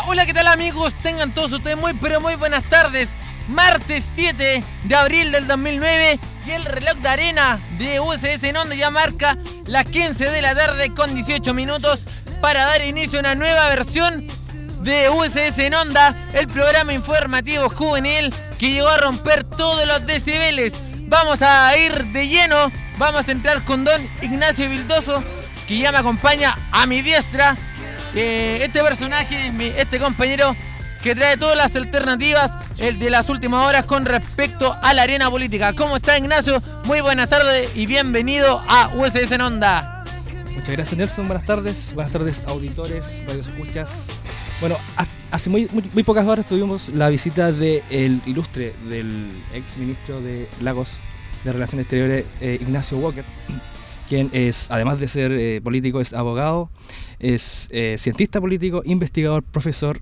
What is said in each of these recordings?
Hola, ¿qué tal amigos? Tengan todos ustedes muy, pero muy buenas tardes. Martes 7 de abril del 2009 y el reloj de arena de USS en onda ya marca las 15 de la tarde con 18 minutos para dar inicio a una nueva versión de USS en onda, el programa informativo juvenil que llegó a romper todos los decibeles. Vamos a ir de lleno, vamos a entrar con don Ignacio Vildoso, que ya me acompaña a mi diestra. Eh, este personaje, mi- este compañero que trae todas las alternativas de las últimas horas con respecto a la arena política. ¿Cómo está Ignacio? Muy buenas tardes y bienvenido a USS en onda. Muchas gracias Nelson, buenas tardes, buenas tardes auditores, radios escuchas. Bueno, ha- hace muy, pocas horas tuvimos la visita del ilustre, del ex ministro de Lagos de Relaciones Exteriores, eh, Ignacio Walker, quien es, además de ser eh, político, es abogado, es eh, cientista político, investigador, profesor,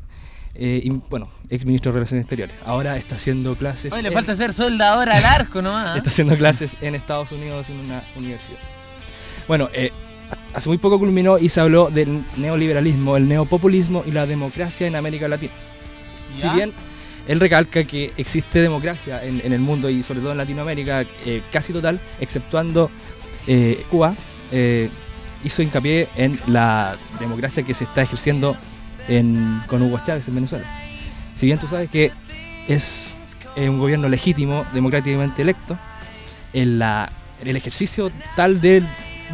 eh, y, bueno, ex ministro de Relaciones Exteriores. Ahora está haciendo clases. Hoy le en- falta ser soldador al arco nomás. ¿eh? está haciendo clases en Estados Unidos en una universidad. Bueno, eh, hace muy poco culminó y se habló del neoliberalismo, el neopopulismo y la democracia en América Latina. Si bien él recalca que existe democracia en, en el mundo y sobre todo en Latinoamérica eh, casi total, exceptuando eh, Cuba, eh, hizo hincapié en la democracia que se está ejerciendo en- con Hugo Chávez en Venezuela. Si bien tú sabes que es un gobierno legítimo, democráticamente electo, en la, en el ejercicio tal de,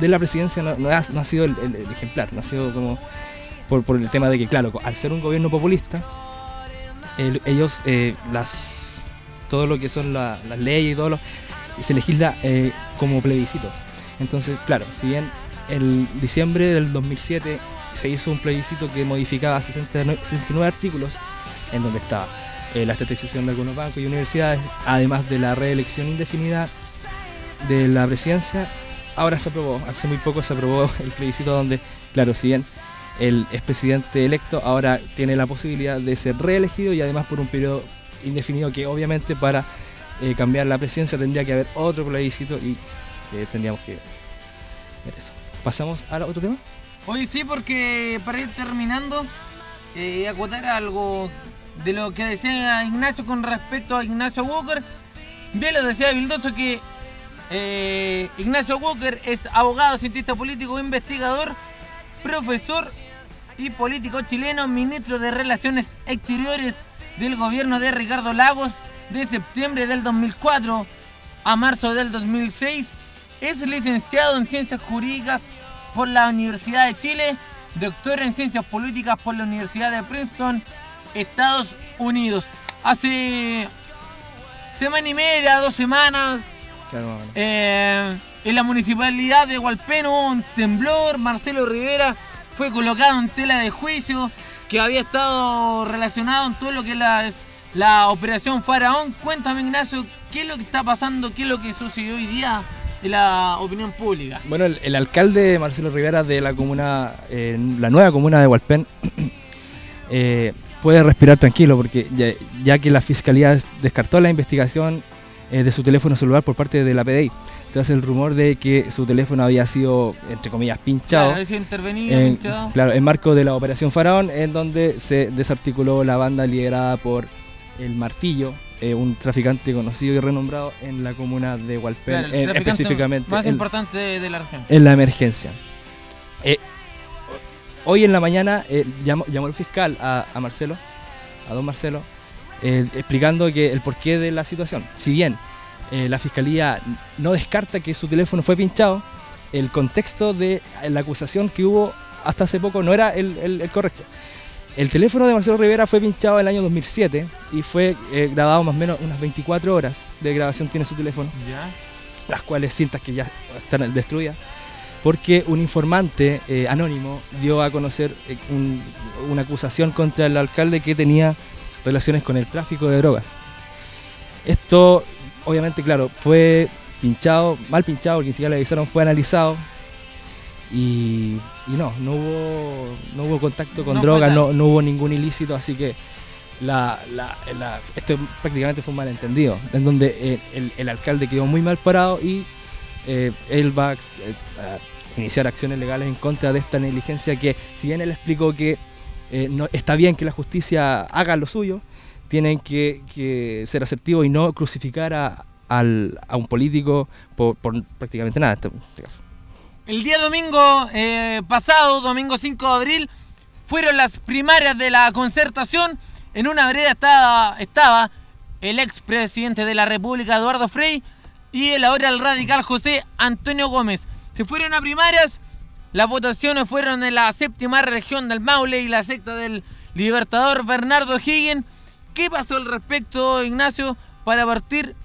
de la presidencia no, no ha, no ha sido el, el- el ejemplar, no ha sido como por, por el tema de que, claro, al ser un gobierno populista, el- ellos, eh, las todo lo que son la- las leyes y todo lo, se legisla eh, como plebiscito. Entonces, claro, si bien el diciembre del 2007 se hizo un plebiscito que modificaba 69, 69 artículos, en donde estaba eh, la estatización de algunos bancos y universidades, además de la reelección indefinida de la presidencia, ahora se aprobó, hace muy poco se aprobó el plebiscito donde, claro, si bien el expresidente electo ahora tiene la posibilidad de ser reelegido y además por un periodo indefinido que obviamente para eh, cambiar la presidencia tendría que haber otro plebiscito y eh, tendríamos que ver eso. ¿Pasamos al otro tema? Hoy sí, porque para ir terminando, eh, acotar algo de lo que decía Ignacio con respecto a Ignacio Walker. De lo decía Vildoso que eh, Ignacio Walker es abogado, cientista político, investigador, profesor y político chileno, ministro de Relaciones Exteriores del gobierno de Ricardo Lagos de septiembre del 2004 a marzo del 2006. Es licenciado en Ciencias Jurídicas por la Universidad de Chile, doctor en Ciencias Políticas por la Universidad de Princeton, Estados Unidos. Hace semana y media, dos semanas, Claro, eh, en la municipalidad de Hualpén hubo un temblor. Marcelo Rivera fue colocado en tela de juicio que había estado relacionado en todo lo que es la, es la operación Faraón. Cuéntame, Ignacio, ¿qué es lo que está pasando? ¿Qué es lo que sucedió hoy día en la opinión pública? Bueno, el, el alcalde Marcelo Rivera de la comuna, eh, la nueva comuna de Hualpén, eh, puede respirar tranquilo porque ya, ya que la fiscalía des- descartó la investigación eh, de su teléfono celular por parte de la PDI, tras el rumor de que su teléfono había sido, entre comillas, pinchado. Claro, intervenido, en, pinchado. claro, en marco de la Operación Faraón, en donde se desarticuló la banda liderada por El Martillo, eh, un traficante conocido y renombrado en la comuna de Hualpén, Claro, el en- traficante específicamente más en- importante de, la región. en la emergencia. Eh, hoy en la mañana eh, llamó, llamó el fiscal a, a Marcelo, a don Marcelo, eh, explicando que el porqué de la situación. Si bien eh, la fiscalía no descarta que su teléfono fue pinchado, el contexto de la acusación que hubo hasta hace poco no era el, el- el correcto. El teléfono de Marcelo Rivera fue pinchado en el año 2007 y fue eh, grabado más o menos unas 24 horas de grabación tiene su teléfono Ya. las cuales cintas que ya están destruidas, porque un informante eh, anónimo dio a conocer eh, un- una acusación contra el alcalde que tenía relaciones con el tráfico de drogas. Esto, obviamente, claro, fue pinchado, mal pinchado, porque ni siquiera le avisaron, fue analizado y, y no, no hubo, no hubo contacto con No drogas, no, no hubo ningún ilícito, así que la, la- la- esto prácticamente fue un malentendido, en donde eh, el, el alcalde quedó muy mal parado y eh, él va a, eh, a iniciar acciones legales en contra de esta negligencia que, si bien él explicó que eh, no, está bien que la justicia haga lo suyo, tienen que, que ser asertivos y no crucificar a, al, a un político por, por prácticamente nada. este- este caso. El día domingo eh, pasado, domingo 5 de abril, fueron las primarias de la concertación. En una vereda estaba, el expresidente de la República, Eduardo Frei, y el ahora el radical José Antonio Gómez. Se fueron a primarias, las votaciones fueron en la séptima región del Maule y la sexta del Libertador Bernardo Higgin. ¿Qué pasó al respecto, Ignacio, para partir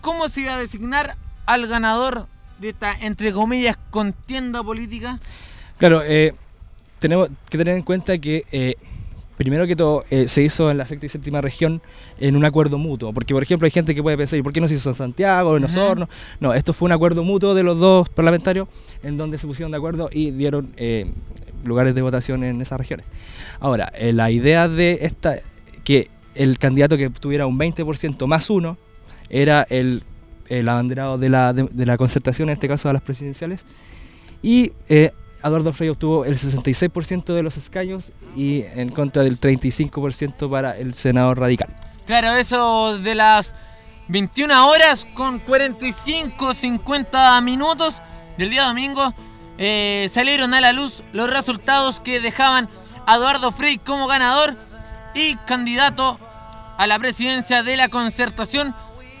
cómo se iba a designar al ganador de esta, entre comillas, contienda política? Claro, eh, tenemos que tener en cuenta que eh, primero que todo eh, se hizo en la sexta y séptima región en un acuerdo mutuo. Porque, por ejemplo, hay gente que puede pensar, ¿y por qué no se hizo en Santiago o en. Osorno? No, esto fue un acuerdo mutuo de los dos parlamentarios en donde se pusieron de acuerdo y dieron lugares de votación en esas regiones. Ahora, la idea de esta, que el candidato que tuviera un 20% más uno era el, el abanderado de la, de, la concertación, en este caso de las presidenciales. Y eh, Eduardo Frei obtuvo el 66% de los escaños y en contra del 35% para el senador radical. Claro, eso de las 21 horas con 45, 50 minutos del día domingo eh, salieron a la luz los resultados que dejaban a Eduardo Frei como ganador y candidato a la presidencia de la concertación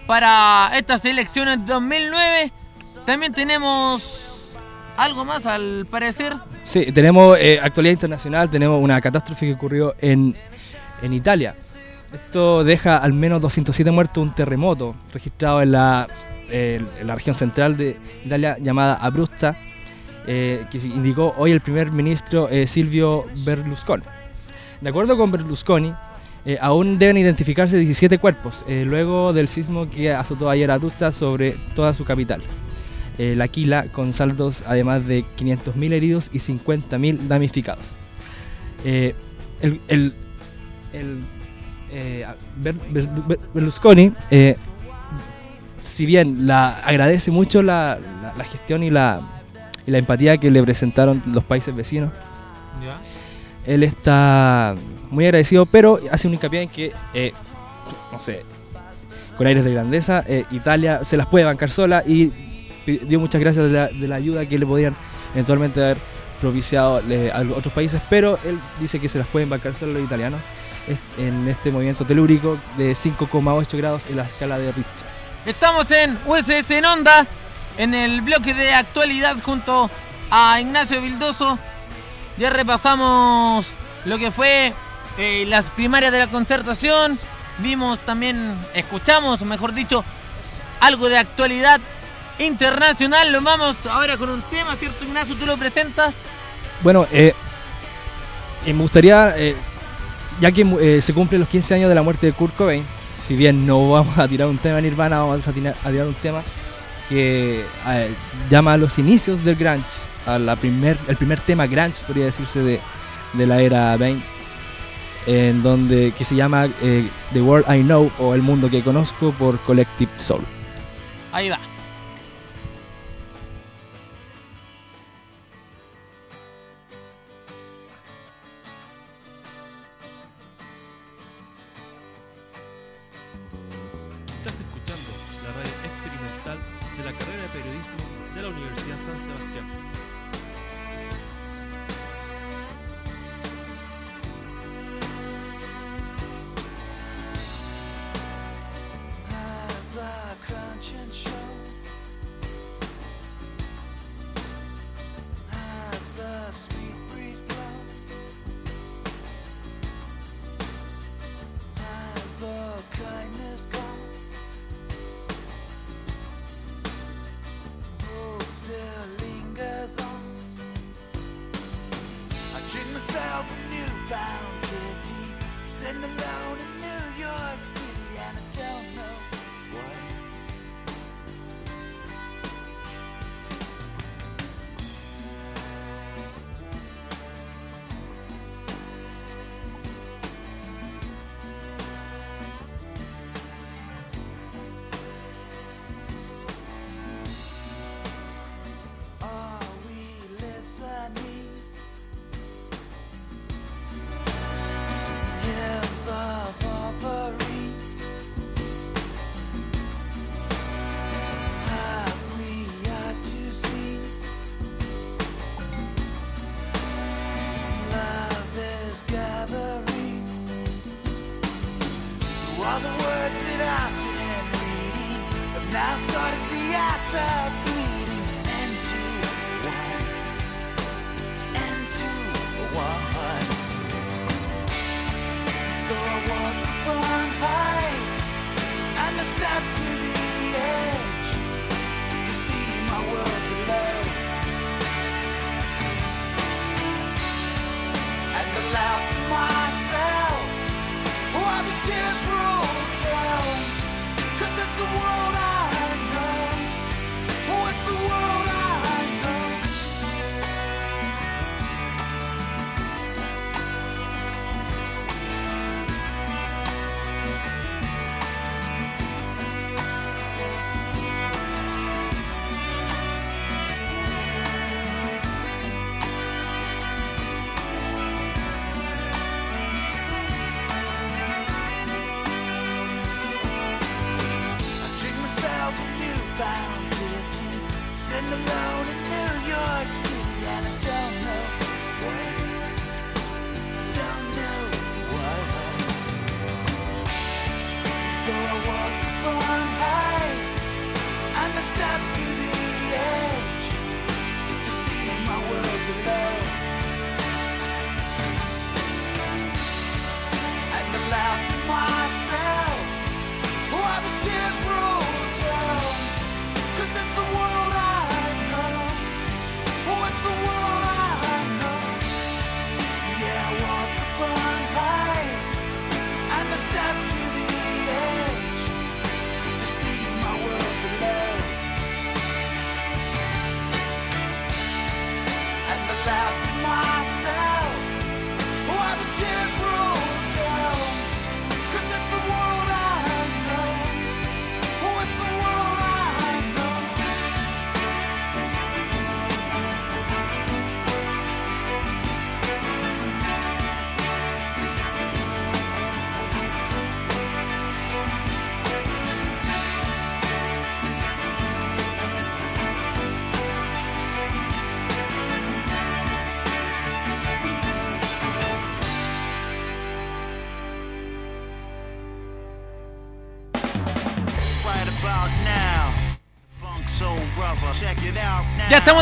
para estas elecciones de 2009. También tenemos algo más al parecer. Sí, tenemos eh, actualidad internacional, tenemos una catástrofe que ocurrió en, en Italia. Esto deja al menos 207 muertos, un terremoto registrado en la, eh, en la región central de Italia llamada Abruzza, eh, que indicó hoy el primer ministro eh, Silvio Berlusconi. De acuerdo con Berlusconi, eh, aún deben identificarse 17 cuerpos eh, luego del sismo que azotó ayer a Abruzza sobre toda su capital. Eh, la Aquila, con saldos además de 500.000 heridos y 50.000 damnificados. Eh, el, el- el, eh, Ber- Ber- Ber- Berlusconi, si bien la agradece mucho la, la- la gestión y la, y la empatía que le presentaron los países vecinos, él está muy agradecido, pero hace un hincapié en que, eh, no sé, con aires de grandeza, eh, Italia se las puede bancar sola y dio muchas gracias de la, ayuda que le podían eventualmente haber propiciado eh, a otros países, pero él dice que se las pueden bancar solo los italianos en este movimiento telúrico de 5,8 grados en la escala de Richter. Estamos en USS en Onda, en el bloque de actualidad junto a Ignacio Vildoso. Ya repasamos lo que fue eh, las primarias de la concertación. Vimos también, escuchamos, mejor dicho, algo de actualidad internacional. Lo vamos ahora con un tema, ¿cierto Ignacio? ¿Tú lo presentas? Bueno, eh, eh, me gustaría, ya que se cumplen los 15 años de la muerte de Kurt Cobain, si bien no vamos a tirar un tema de Nirvana, vamos a tirar, a tirar un tema que llama a los inicios del grunge, a la primer, el primer tema grunge, podría decirse, de, de la era Bane, en donde, que se llama eh, The World I Know o El Mundo que Conozco por Collective Soul. Ahí va.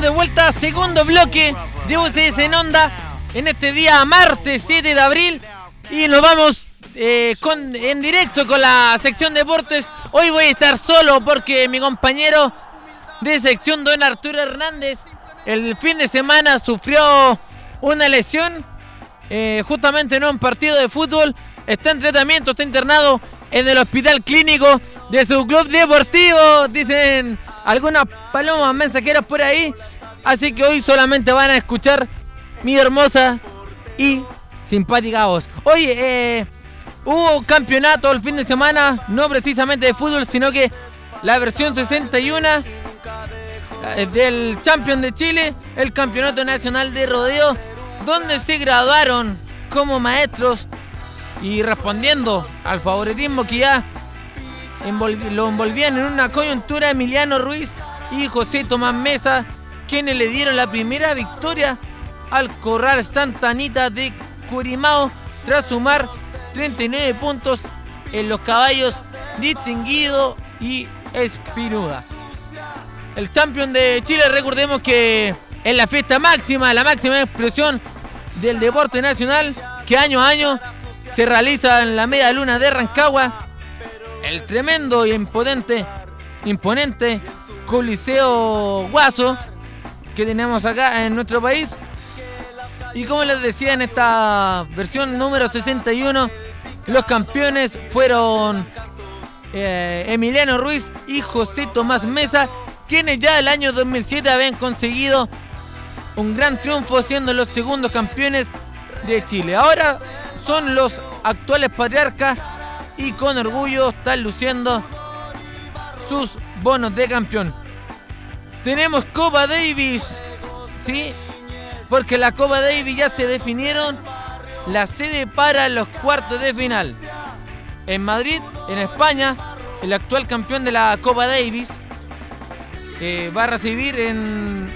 De vuelta, segundo bloque de UCS en onda en este día martes 7 de abril y nos vamos eh, con, en directo con la sección deportes. Hoy voy a estar solo porque mi compañero de sección, don Arturo Hernández, el fin de semana sufrió una lesión eh, justamente en un partido de fútbol. Está en tratamiento, está internado en el hospital clínico de su club deportivo. Dicen algunas palomas mensajeras por ahí. Así que hoy solamente van a escuchar mi hermosa y simpática voz. Oye, eh, hubo campeonato el fin de semana, no precisamente de fútbol, sino que la versión 61 eh, del Champion de Chile, el Campeonato Nacional de Rodeo, donde se graduaron como maestros y respondiendo al favoritismo que ya lo envolvían en una coyuntura Emiliano Ruiz y José Tomás Mesa, quienes le dieron la primera victoria al Corral Santa Anita de Curimao tras sumar 39 puntos en los caballos Distinguido y Espinuda. El campeón de Chile, recordemos que es la fiesta máxima, la máxima expresión del deporte nacional que año a año se realiza en la media luna de Rancagua. El tremendo y imponente, imponente Coliseo Guaso que tenemos acá en nuestro país. Y como les decía en esta versión número 61, los campeones fueron eh, Emiliano Ruiz y José Tomás Mesa, quienes ya el año 2007 habían conseguido un gran triunfo siendo los segundos campeones de Chile. Ahora son los actuales patriarcas y con orgullo están luciendo sus bonos de campeón. Tenemos Copa Davis, ¿sí? Porque la Copa Davis ya se definieron la sede para los cuartos de final. En Madrid, en España, el actual campeón de la Copa Davis eh, va a recibir en,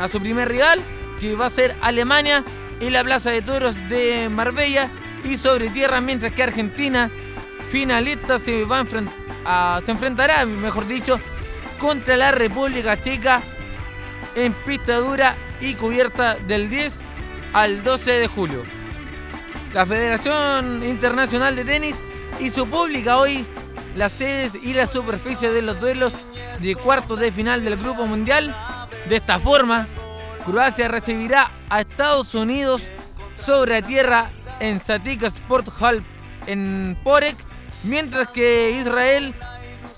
a su primer rival, que va a ser Alemania, en la Plaza de Toros de Marbella y sobre tierra, mientras que Argentina finalista se, va a enfrentará, mejor dicho, contra la República Checa en pista dura y cubierta del 10 al 12 de julio. La Federación Internacional de Tenis hizo pública hoy las sedes y la superficie de los duelos de cuartos de final del Grupo Mundial. De esta forma, Croacia recibirá a Estados Unidos sobre tierra en Satika Sport Hall en Porek, mientras que Israel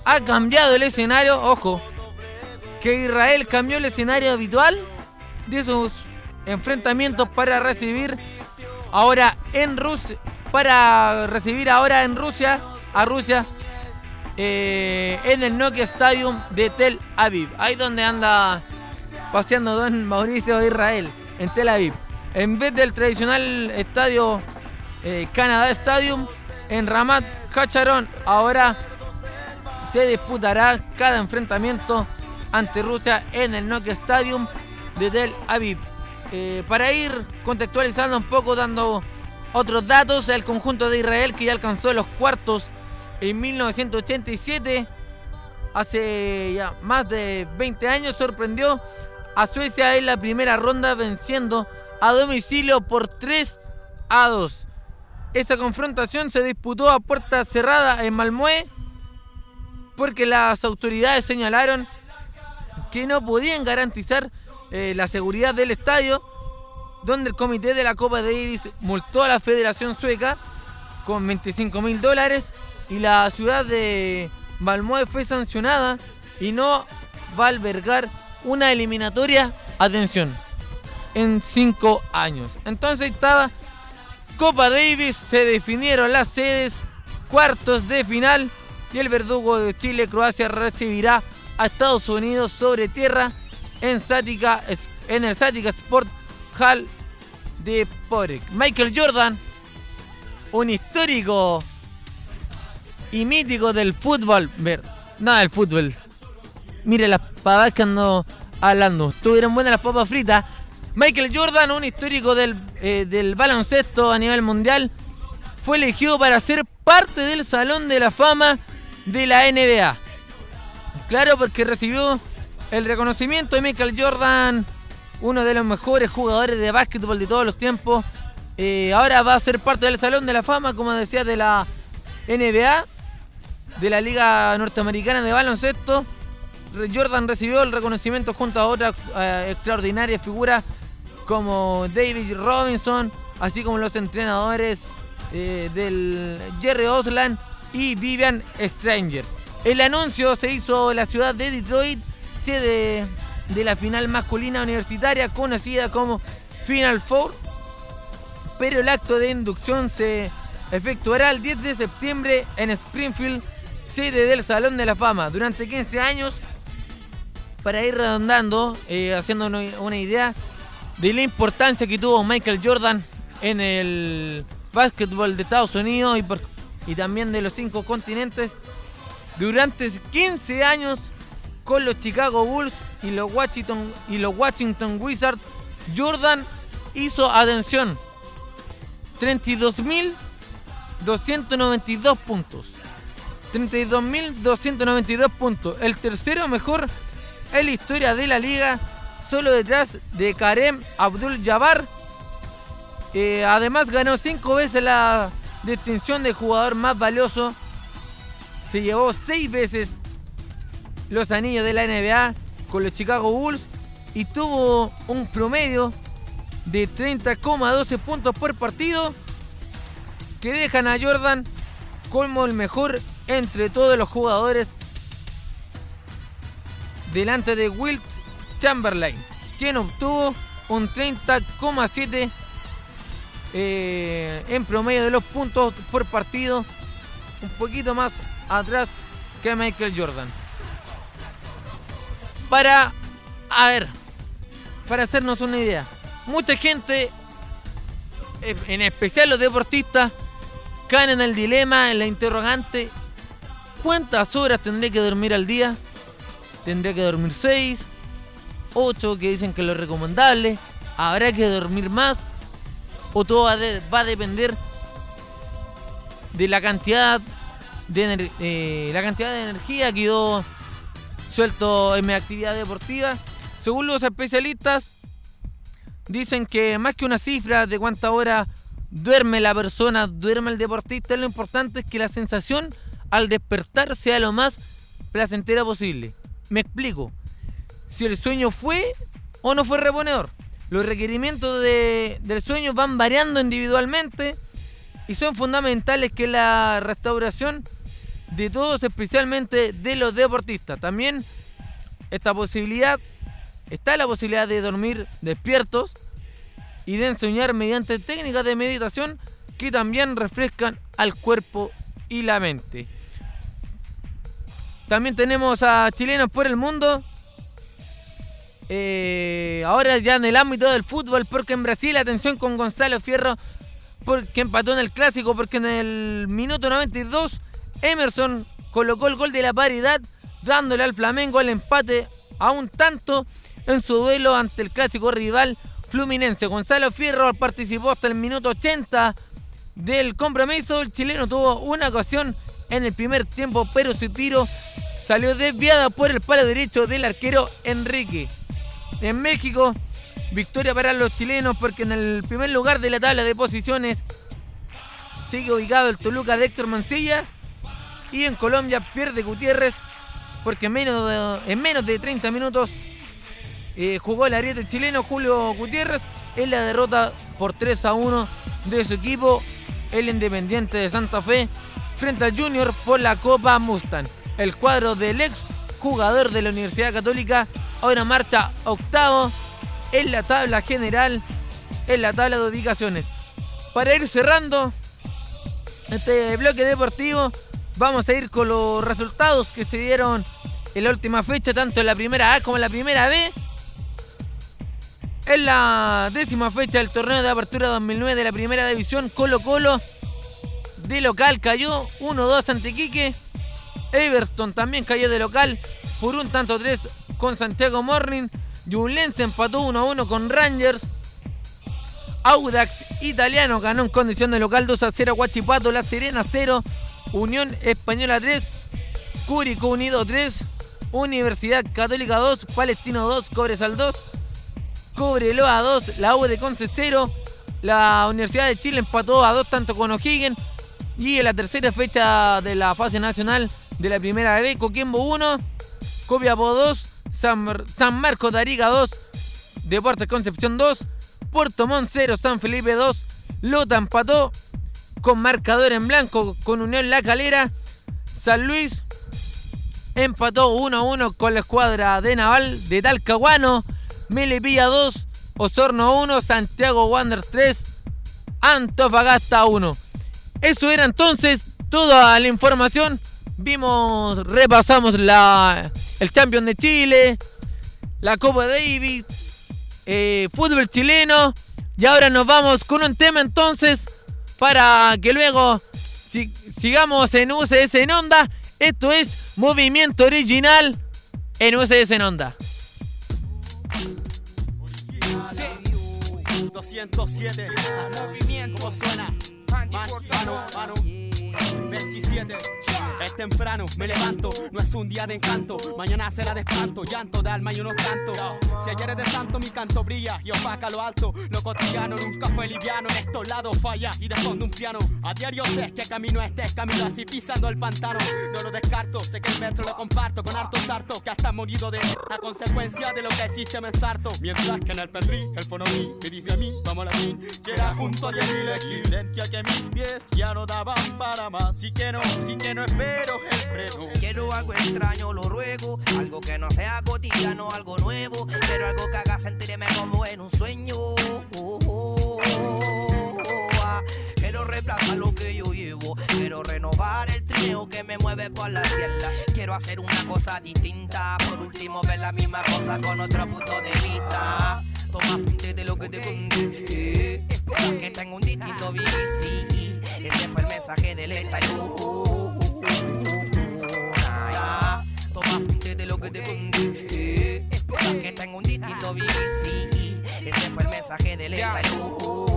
ha cambiado el escenario, ojo, que Israel cambió el escenario habitual de sus enfrentamientos para recibir ahora en Rusia, para recibir ahora en Rusia, a Rusia, eh, en el Nokia Stadium de Tel Aviv, ahí donde anda paseando don Mauricio de Israel, en Tel Aviv. En vez del tradicional estadio eh, Canadá Stadium, en Ramat Hacharon, ahora se disputará cada enfrentamiento ante Rusia en el Nokia Stadium de Tel Aviv. Eh, para ir contextualizando un poco, dando otros datos, el conjunto de Israel que ya alcanzó los cuartos en 1987, hace ya más de 20 años, sorprendió a Suecia en la primera ronda venciendo a domicilio por 3 a 2. Esta confrontación se disputó a puerta cerrada en Malmö porque las autoridades señalaron que no podían garantizar eh, la seguridad del estadio, donde el comité de la Copa Davis multó a la Federación Sueca con 25 mil dólares y la ciudad de Malmö fue sancionada y no va a albergar una eliminatoria, atención, en 5 años. Entonces estaba Copa Davis, se definieron las sedes, cuartos de final y el verdugo de Chile, Croacia, recibirá a Estados Unidos sobre tierra en, en el Sática Sport Hall de Porek. Michael Jordan, un histórico y mítico del fútbol. Ver, nada del fútbol. Mire las papas que ando hablando. Estuvieron buenas las papas fritas. Michael Jordan, un histórico del, eh, del baloncesto a nivel mundial, fue elegido para ser parte del Salón de la Fama de la NBA. Claro, porque recibió el reconocimiento de Michael Jordan, uno de los mejores jugadores de básquetbol de todos los tiempos. Eh, ahora va a ser parte del Salón de la Fama, como decía, de la NBA, de la Liga Norteamericana de Baloncesto. Jordan recibió el reconocimiento junto a otras eh, extraordinarias figuras como David Robinson, así como los entrenadores eh, del Jerry Osland y Vivian Stranger. El anuncio se hizo en la ciudad de Detroit, sede de la final masculina universitaria conocida como Final Four, pero el acto de inducción se efectuará el 10 de septiembre en Springfield, sede del Salón de la Fama. Durante 15 años, para ir redondando, eh, haciendo una, idea de la importancia que tuvo Michael Jordan en el básquetbol de Estados Unidos y, y también de los cinco continentes. Durante 15 años con los Chicago Bulls y los Washington, y los Washington Wizards, Jordan hizo, atención, 32.292 puntos. 32.292 puntos. El tercero mejor en la historia de la liga, solo detrás de Karem Abdul Jabbar. Eh, además ganó cinco veces la distinción de jugador más valioso. Se llevó seis veces los anillos de la NBA con los Chicago Bulls y tuvo un promedio de 30,12 puntos por partido que dejan a Jordan como el mejor entre todos los jugadores delante de Wilt Chamberlain, quien obtuvo un 30,7 eh, en promedio de los puntos por partido, un poquito más atrás que Michael Jordan. Para, a ver, para hacernos una idea, mucha gente, eh, en especial los deportistas, caen en el dilema, en la interrogante, ¿cuántas horas tendré que dormir al día? ¿Tendré que dormir 6? 8 que dicen que lo recomendable? ¿Habrá que dormir más? ¿O todo va, a depender de la cantidad de eh, la cantidad de energía que quedó suelto en mi actividad deportiva. Según los especialistas, dicen que más que una cifra de cuánta hora duerme la persona, duerme el deportista, lo importante es que la sensación al despertar sea lo más placentera posible. Me explico. Si el sueño fue o no fue reponedor. Los requerimientos de- del sueño van variando individualmente y son fundamentales que la restauración de todos, especialmente de los deportistas. También esta posibilidad, está la posibilidad de dormir despiertos y de enseñar mediante técnicas de meditación que también refrescan al cuerpo y la mente. También tenemos a chilenos por el mundo. Eh, ahora ya en el ámbito del fútbol, porque en Brasil, atención con Gonzalo Fierro, porque empató en el clásico, porque en el minuto 92 Emerson colocó el gol de la paridad, dándole al Flamengo el empate a un tanto en su duelo ante el clásico rival Fluminense. Gonzalo Fierro participó hasta el minuto 80 del compromiso. El chileno tuvo una ocasión en el primer tiempo, pero su tiro salió desviada por el palo derecho del arquero Enrique. En México, victoria para los chilenos porque en el primer lugar de la tabla de posiciones sigue ubicado el Toluca de Héctor Mancilla. Y en Colombia pierde Gutiérrez porque en menos de, en menos de 30 minutos eh, jugó el ariete chileno Julio Gutiérrez en la derrota por 3 a 1 de su equipo, el Independiente de Santa Fe, frente al Junior por la Copa Mustang. El cuadro del ex jugador de la Universidad Católica ahora marcha octavo en la tabla general, en la tabla de ubicaciones. Para ir cerrando este bloque deportivo, vamos a ir con los resultados que se dieron en la última fecha, tanto en la primera A como en la primera B. En la décima fecha del torneo de apertura 2009 de la primera división, Colo Colo de local cayó 1-2 ante Quique. Everton también cayó de local por un tanto 3 con Santiago Morning. Yunlense empató 1-1 con Rangers. Audax Italiano ganó en condición de local 2 0 Guachipato, La Serena 0, Unión Española 3, Curicó Unido 3, Universidad Católica 2, Palestino 2, Cobresal 2, Cobreloa 2, la U de Conce 0, la Universidad de Chile empató a 2 tanto con O'Higgins y en la tercera fecha de la fase nacional de la primera B, Coquimbo 1, Copiapó 2, San, Mar- San Marcos de Arica 2, Deportes Concepción 2, Puerto Montt 0, San Felipe 2, Lota empató con marcador en blanco con Unión La Calera, San Luis empató 1-1 con la escuadra de Naval de Talcahuano, Melipilla 2, Osorno 1, Santiago Wander 3, Antofagasta 1. Eso era entonces toda la información. Vimos, repasamos la, el Champion de Chile, la Copa Davis, eh, fútbol chileno. Y ahora nos vamos con un tema entonces para que luego si- sigamos en UCS en onda. Esto es Movimiento Original en UCS en onda. 207 Movimiento ¿Cómo suena? Man- Mano, mano 27 Es temprano, me levanto No es un día de encanto. Mañana será de espanto Llanto de alma y unos cantos. Si ayer es de santo mi canto brilla Y opaca lo alto. Lo cotidiano nunca fue liviano En estos lados falla y de fondo un piano. A diario sé que camino este es camino así pisando el pantano. No lo descarto Sé que el metro lo comparto con harto sarto Que hasta morido de a consecuencia de lo que el sistema ensarto Mientras que en el pendri el fonomí me dice a mí Vamos a la fin Que junto a 10.000 X Sentía que mis pies ya no daban para más Sí que no, sí que no espero el freno Quiero algo extraño, lo ruego. Algo que no sea cotidiano, algo nuevo. Pero algo que haga sentirme como en un sueño. Ah, Quiero reemplazar lo que yo llevo. Quiero renovar el trineo que me mueve por la sierra. Quiero hacer una cosa distinta. Por último, ver la misma cosa con otro punto de vista. Toma apunte de lo que te conté. Espera que tenga un distinto vivir, sí. Fue el mensaje del estallido. Toma apunte de lo que te conté. Espera que tenga un distinto vivir, sí. Ese fue el mensaje del estallido.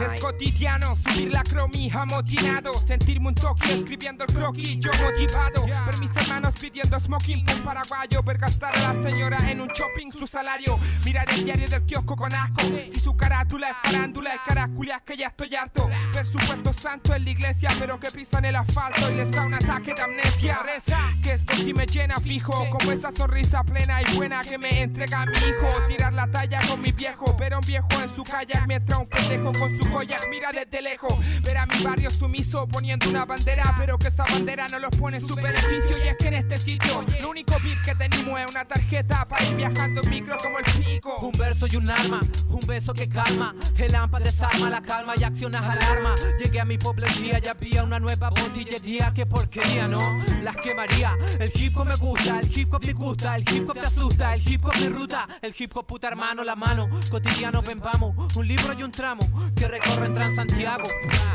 Es cotidiano subir la cromi amotinado Sentirme un toque escribiendo el croquis Yo motivado Ver mis hermanos pidiendo smoking por paraguayo Ver gastar a la señora en un shopping su salario Mirar el diario del kiosco con asco Si su carátula es farándula El caraculias que ya estoy harto Ver su puerto santo en la iglesia Pero que pisan el asfalto y les da un ataque de amnesia. Reza que esto sí me llena fijo Como esa sonrisa plena y buena que me entrega mi hijo Tirar la talla con mi viejo Ver a un viejo en su kayak Mientras un pendejo con su collar mira desde lejos Ver a mi barrio sumiso poniendo una bandera Pero que esa bandera no los pone en su beneficio Y es que en este sitio Lo único bit que tenemos es una tarjeta Para ir viajando en micro como el pico Un verso y un arma, un beso que calma. El hampa desarma la calma y accionas alarma. Llegué a mi poblecía y había una nueva botillería. Que porquería, ¿no? Las quemaría. El hip hop me gusta, el hip hop me gusta, el hip hop te asusta, el hip hop mi ruta. El hip hop puta hermano, la mano. Cotidiano, ven vamos. Un libro y un tramo que recorre en Transantiago.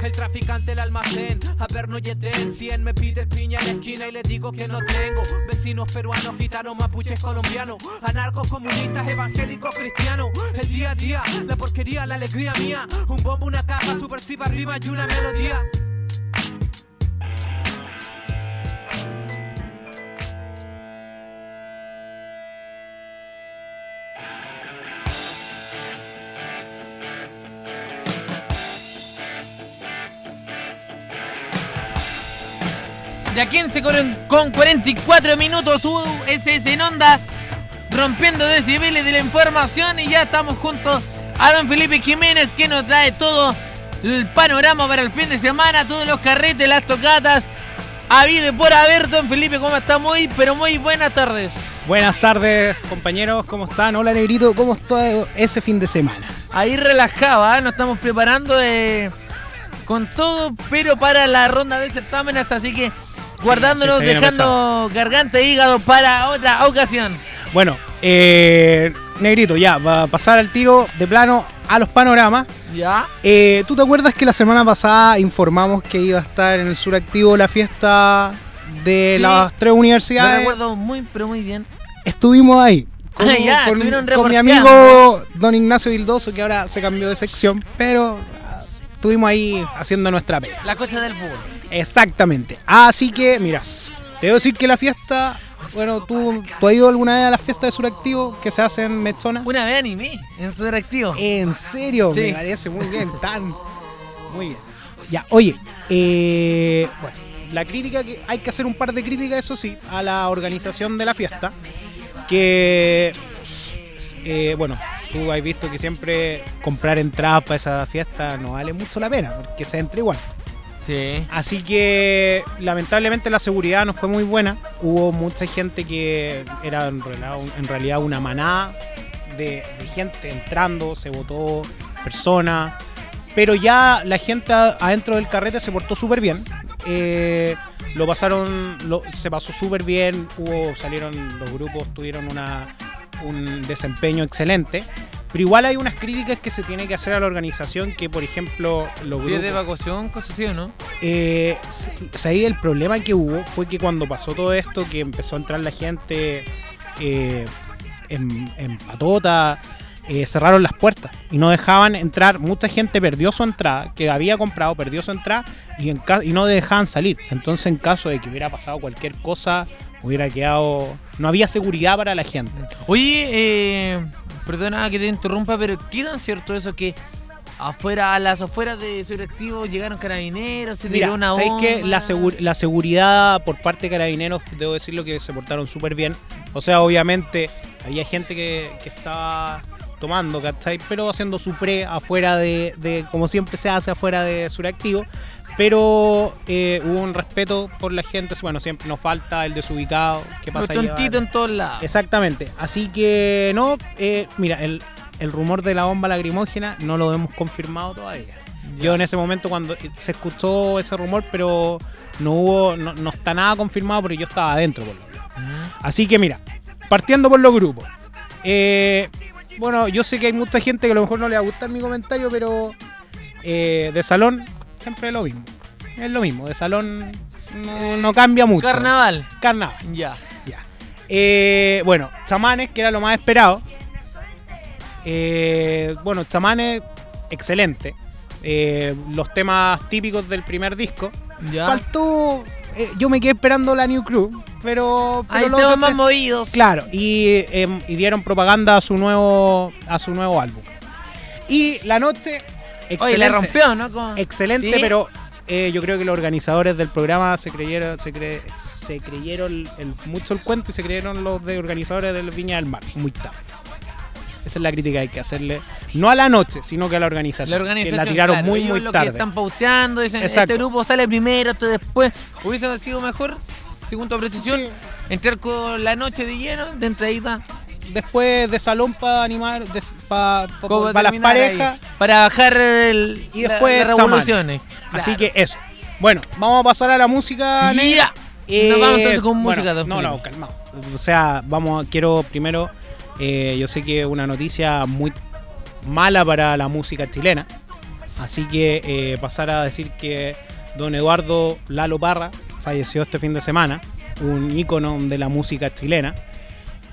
El traficante, el almacén. A ver, no yeten. 100 me pide el piña en la esquina y le digo que no tengo. Vecinos peruanos, gitanos, mapuches colombianos. Anarcos, comunistas, evangélicos, cristianos. El día a día, la porquería, la alegría mía. Un bombo, una caja, subversiva, arriba y una melodía. Ya 15 con, con 44 minutos USS en onda, rompiendo decibeles de la información y ya estamos juntos a don Felipe Jiménez que nos trae todo el panorama para el fin de semana, todos los carretes, las tocatas, habido y por haber, don Felipe, ¿cómo está? Muy, pero muy buenas tardes. Buenas tardes, compañeros, ¿cómo están? Hola, Negrito, ¿cómo está ese fin de semana? Ahí relajaba, ¿eh? nos estamos preparando eh, con todo, pero para la ronda de certámenes, así que guardándonos, sí, dejando garganta e hígado para otra ocasión. Bueno, eh, Negrito, ya, va a pasar al tiro de plano a los panoramas. Ya, Eh, ¿Tú te acuerdas que la semana pasada informamos que iba a estar en el sur activo la fiesta de Sí. las tres lo universidades? recuerdo muy, pero muy bien. Estuvimos ahí. Con, Ah, ya, con- con mi amigo Don Ignacio Vildoso, que ahora se cambió de sección, pero ah, estuvimos ahí haciendo nuestra pega. La cosa del fútbol. Exactamente. Así que, mira, te debo decir que la fiesta, bueno, ¿tú, ¿tú has ido alguna vez a la fiesta de Suractivo que se hace en Mechona? Una vez animé en su reactivo. En serio, Sí. me parece muy bien, tan. Muy bien. Ya, oye, eh, bueno, la crítica que hay que hacer un par de críticas, eso sí, a la organización de la fiesta. Que, eh, bueno, tú has visto que siempre comprar entradas para esa fiesta no vale mucho la pena, porque se entra igual. Sí. Así que lamentablemente la seguridad no fue muy buena. Hubo mucha gente que era en realidad, una manada de, gente entrando, se votó personas. Pero ya la gente adentro del carrete se portó súper bien. Eh, lo pasaron, lo- se pasó súper bien. Hubo, salieron los grupos, tuvieron una, un desempeño excelente. Pero igual hay unas críticas que se tiene que hacer a la organización que, por ejemplo, los grupos... de evacuación, cosas así, ¿o no? Eh, s- o sea, ahí el problema que hubo fue que cuando pasó todo esto, que empezó a entrar la gente eh, en, en patota, eh, cerraron las puertas y no dejaban entrar. Mucha gente perdió su entrada, que había comprado, perdió su entrada y, en y no dejaban salir. Entonces, en caso de que hubiera pasado cualquier cosa, hubiera quedado. No había seguridad para la gente. Oye, eh, perdona que te interrumpa, pero ¿qué tan cierto eso que afuera, a las afueras de su reactivo llegaron carabineros, se Mira, tiró una ¿sabéis bomba? que la, segur- la seguridad por parte de carabineros, debo decirlo que se portaron súper bien? O sea, obviamente había gente que, que estaba tomando, ¿cachai? Pero haciendo su pre afuera de, de- como siempre se hace afuera de su reactivo. Pero eh, hubo un respeto por la gente. Bueno, siempre nos falta el desubicado. ¿Qué Los pasa? llevar? tontitos en todos lados. Exactamente. Así que no, eh, mira, el, el rumor de la bomba lacrimógena no lo hemos confirmado todavía. Yo en ese momento cuando se escuchó ese rumor, pero no hubo, no, no está nada confirmado porque yo estaba adentro por lo menos. Así que mira, partiendo por los grupos. Eh, bueno, yo sé que hay mucha gente que a lo mejor no le va a gustar mi comentario, pero eh, de salón siempre es lo mismo. Es lo mismo, de salón no, no cambia mucho. Carnaval. Carnaval. Ya. Ya. Eh, bueno, chamanes, que era lo más esperado. Eh, bueno, chamanes, excelente. eh, los temas típicos del primer disco. Ya. Faltó. eh, yo me quedé esperando la New Crew, pero. pero Hay los temas otros más movidos. Claro, y, em, y dieron propaganda a su nuevo a su nuevo álbum. Y la noche. Oye, le rompió, ¿no? Como- Excelente, Sí. pero eh, yo creo que los organizadores del programa se creyeron, se, cre- se creyeron el- mucho el cuento y se creyeron los de organizadores del Viña del Mar, muy tarde. Esa es la crítica que hay que hacerle, no a la noche, sino que a la organización. La organización, que la tiraron claro, muy, muy lo que tarde. están pauteando, dicen, Exacto. este grupo sale primero, esto después. Hubiese sido mejor, según tu precisión, Sí. entrar con la noche de lleno, de entradita, Después de salón para animar, para las ahí, parejas. para bajar el, Y la- después las chamán. revoluciones. Así que eso. Bueno, vamos a pasar a la música. Ya. negra. Nos vamos entonces con Eh, bueno, música, don No, no, calmado. O sea, vamos, quiero primero, eh, yo sé que es una noticia muy mala para la música chilena. Así que eh, pasar a decir que don Eduardo Lalo Parra falleció este fin de semana, un ícono de la música chilena.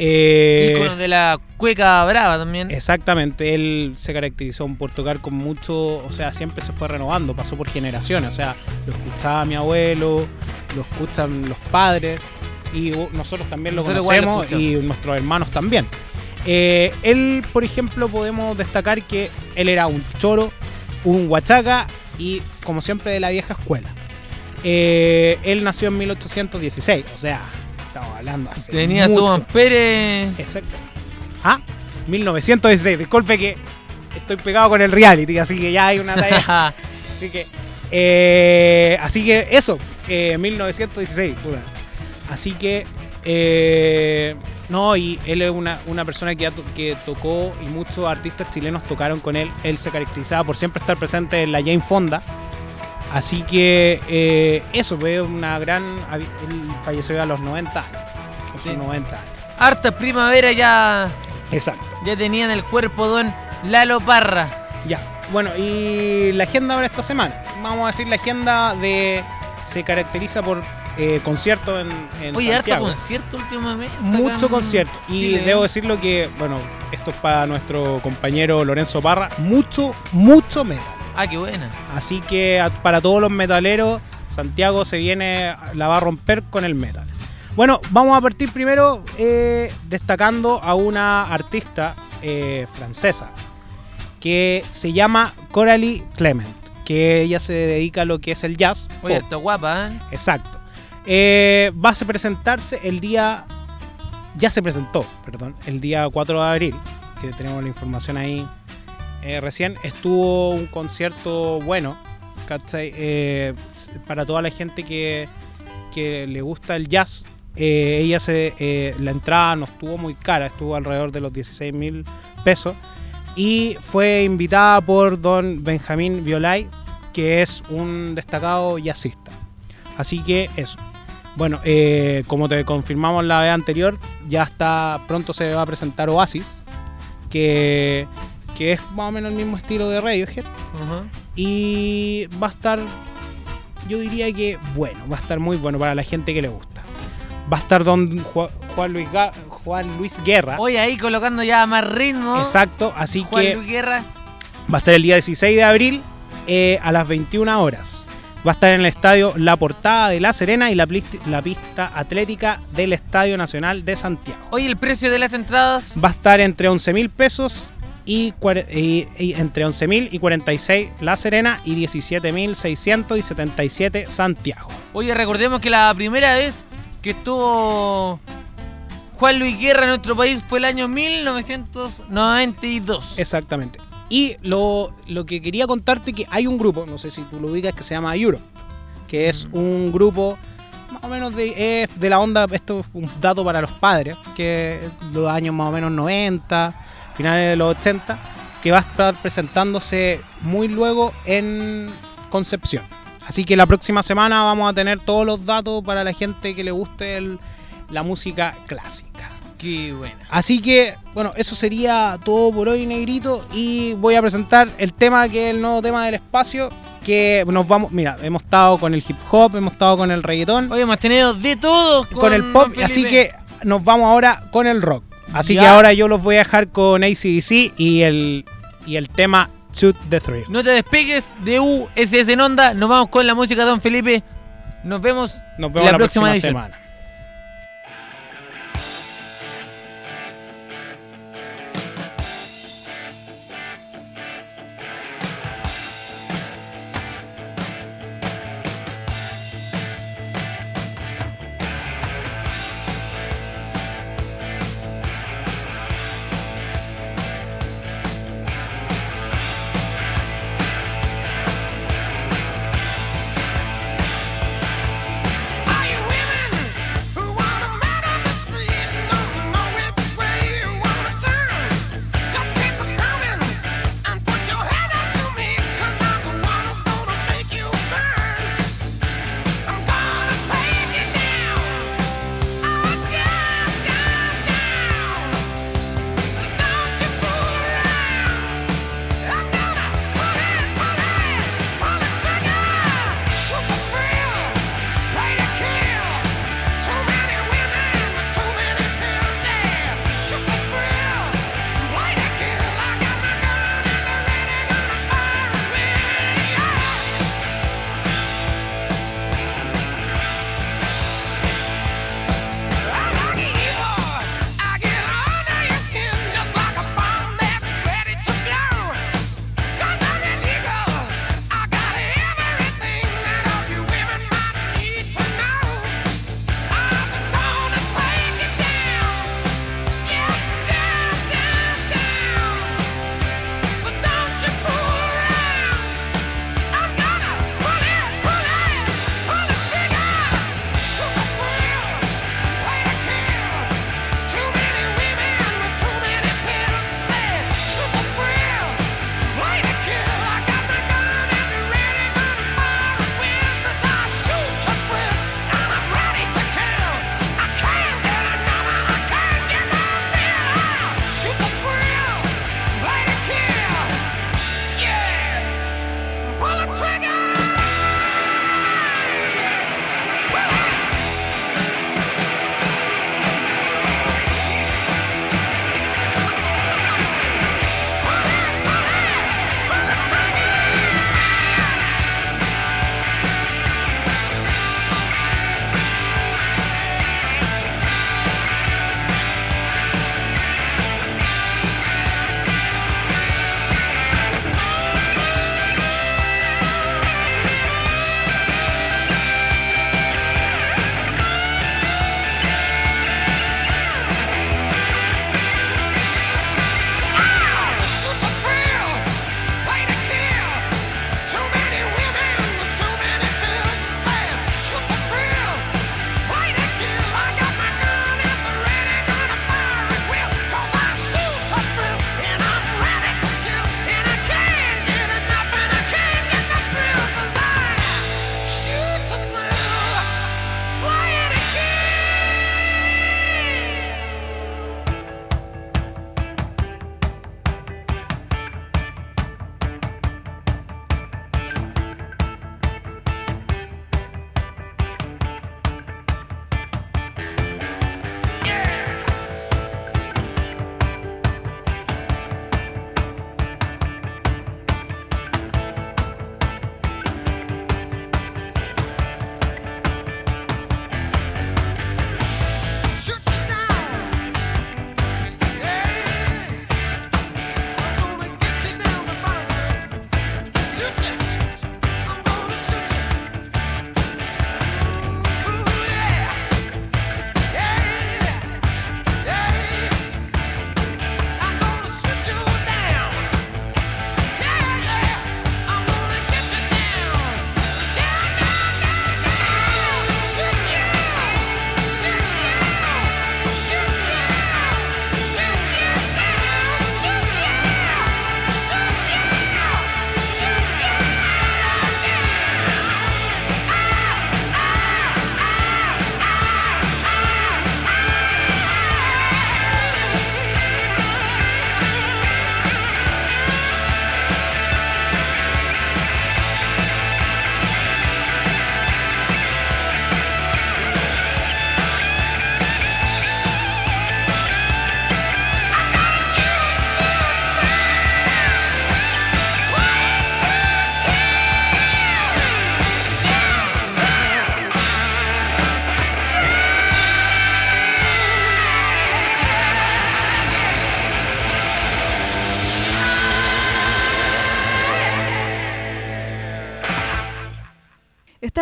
Eh, Ícono de la cueca brava también. Exactamente, él se caracterizó por tocar con mucho, o sea, siempre se fue renovando, pasó por generaciones, o sea, lo escuchaba mi abuelo, lo escuchan los padres y nosotros también lo Nosotros igual lo conocemos y nuestros hermanos también. Eh, él, por ejemplo, podemos destacar que él era un choro, un huachaca y, como siempre, de la vieja escuela. Eh, él nació en 1816, o sea, estamos hablando hace Tenía su mucho. ampere. Exacto. Ah, 1916. Disculpe que estoy pegado con el reality, así que ya hay una talla. así que, eh, así que eso, eh, 1916. puta. Así que, eh, no, y él es una, una persona que, que tocó y muchos artistas chilenos tocaron con él. Él se caracterizaba por siempre estar presente en la Jane Fonda. Así que eh, eso fue una gran. Él falleció a los 90 años. A sus Sí. 90 años. Harta primavera ya, Exacto. ya tenía en el cuerpo don Lalo Parra. Ya. Bueno, y la agenda ahora esta semana. Vamos a decir la agenda de. Se caracteriza por eh, conciertos en, en Oye, harto Santiago. concierto últimamente. Mucho concierto. Y debo decirlo que, bueno, esto es para nuestro compañero Lorenzo Parra. Mucho, mucho metal. Ah, qué buena. Así que a- para todos los metaleros, Santiago se viene, la va a romper con el metal. Bueno, vamos a partir primero eh, destacando a una artista eh, francesa que se llama Coralie Clement, que ella se dedica a lo que es el jazz. Oye, pop. está guapa, ¿eh? Exacto. Eh, va a presentarse el día. Ya se presentó, perdón, el día 4 de abril, que tenemos la información ahí eh, recién. Estuvo un concierto bueno. Eh, para toda la gente que, que le gusta el jazz. Eh, ella se. la entrada no estuvo muy cara, estuvo alrededor de los 16 mil pesos. Y fue invitada por don Benjamín Violay, que es un destacado jazzista. Así que eso. Bueno, como te confirmamos la vez anterior, ya está pronto se va a presentar Oasis, que, que es más o menos el mismo estilo de Radiohead. Y va a estar, yo diría que bueno, va a estar muy bueno para la gente que le gusta. Va a estar don Ju- Juan Luis, Ga- Juan Luis Guerra. Oye, ahí colocando ya más ritmo. Exacto, así Juan que Luis Guerra. Va a estar el día 16 de abril eh, a las 21 horas. Va a estar en el estadio La Portada de La Serena y la, la pista atlética del Estadio Nacional de Santiago. Oye, el precio de las entradas. Va a estar entre 11 mil pesos y, y- y entre 11 mil y 46 La Serena y 17 mil 600 y 77 Santiago. Oye, recordemos que la primera vez que estuvo Juan Luis Guerra en nuestro país fue el año 1992. Exactamente. Y lo, lo que quería contarte que hay un grupo, no sé si tú lo ubicas, que se llama Europe, que es un grupo más o menos de, es de la onda, esto es un dato para los padres, que es los años más o menos 90, finales de los 80, que va a estar presentándose muy luego en Concepción. Así que la próxima semana vamos a tener todos los datos para la gente que le guste el- la música clásica. Qué buena. Así que, bueno, eso sería todo por hoy, Negrito. Y voy a presentar el tema que es el nuevo tema del espacio. Que nos vamos, mira, hemos estado con el hip hop, hemos estado con el reggaetón, Oye, hemos tenido de todo con, el pop, así que nos vamos ahora con el rock. Así Ya. que ahora yo los voy a dejar con ACDC y el, y el tema Shoot the Three. No te despegues de USS en Onda. Nos vamos con la música Don Felipe. Nos vemos, Nos vemos la la, próxima semana.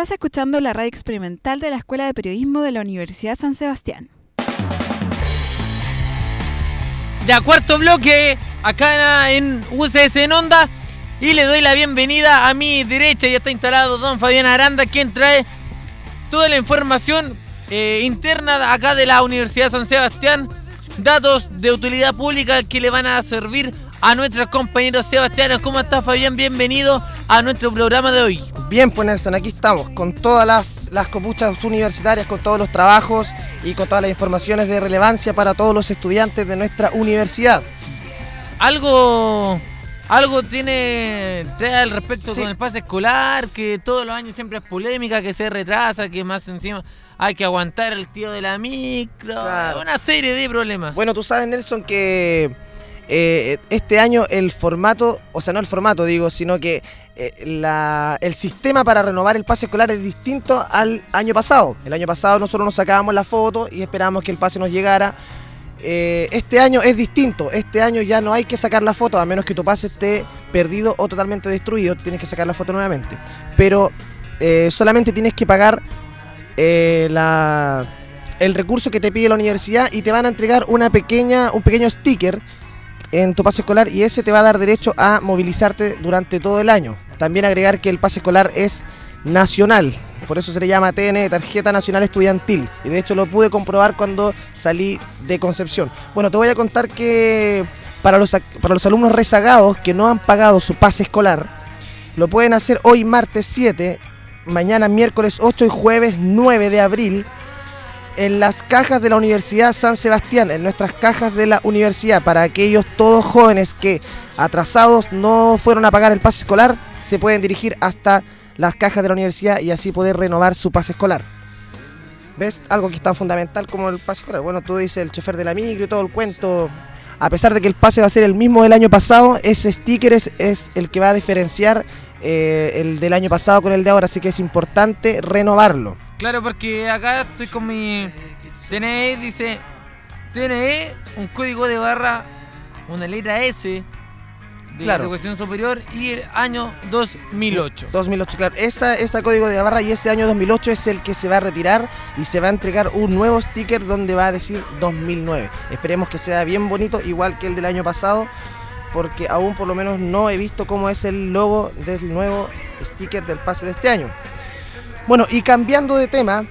Estás escuchando la radio experimental de la Escuela de Periodismo de la Universidad San Sebastián. Ya, cuarto bloque, acá en UCS en Onda. Y le doy la bienvenida a mi derecha, ya está instalado don Fabián Aranda, quien trae toda la información eh, interna acá de la Universidad San Sebastián. Datos de utilidad pública que le van a servir a nuestros compañeros sebastianos. ¿Cómo está Fabián? Bienvenido a nuestro programa de hoy. Bien, pues Nelson, aquí estamos con todas las, las copuchas universitarias, con todos los trabajos y con todas las informaciones de relevancia para todos los estudiantes de nuestra universidad. Algo algo tiene trae al respecto Sí. con el pase escolar, que todos los años siempre es polémica, que se retrasa, que más encima hay que aguantar el tío de la micro, Claro. una serie de problemas. Bueno, tú sabes, Nelson, que eh, este año el formato, o sea, no el formato, digo, sino que eh, la- el sistema para renovar el pase escolar es distinto al año pasado. El año pasado nosotros nos sacábamos la foto y esperábamos que el pase nos llegara. Eh, este año es distinto. Este año ya no hay que sacar la foto, a menos que tu pase esté perdido o totalmente destruido. Tienes que sacar la foto nuevamente. Pero solamente tienes que pagar el recurso que te pide la universidad y te van a entregar una pequeña, un pequeño sticker en tu pase escolar y ese te va a dar derecho a movilizarte durante todo el año. También agregar que el pase escolar es nacional, por eso se le llama TN, Tarjeta Nacional Estudiantil. Y de hecho lo pude comprobar cuando salí de Concepción. Bueno, te voy a contar que para los, para los alumnos rezagados que no han pagado su pase escolar, lo pueden hacer hoy martes 7, mañana miércoles 8 y jueves 9 de abril en las cajas de la Universidad San Sebastián, en nuestras cajas de la universidad, para aquellos todos jóvenes que atrasados no fueron a pagar el pase escolar, se pueden dirigir hasta las cajas de la universidad y así poder renovar su pase escolar. ¿Ves? Algo que es tan fundamental como el pase escolar. Bueno, tú dices el chofer de la micro y todo el cuento. A pesar de que el pase va a ser el mismo del año pasado, ese sticker es, el que va a diferenciar eh, el del año pasado con el de ahora, así que es importante renovarlo. Claro, porque acá estoy con mi TNE, dice TNE, un código de barra, una letra S de Claro. educación superior y el año 2008. 2008, claro. Esa, ese código de barra y ese año 2008 es el que se va a retirar y se va a entregar un nuevo sticker donde va a decir 2009. Esperemos que sea bien bonito, igual que el del año pasado, porque aún por lo menos no he visto cómo es el logo del nuevo sticker del pase de este año. Bueno, y cambiando de tema,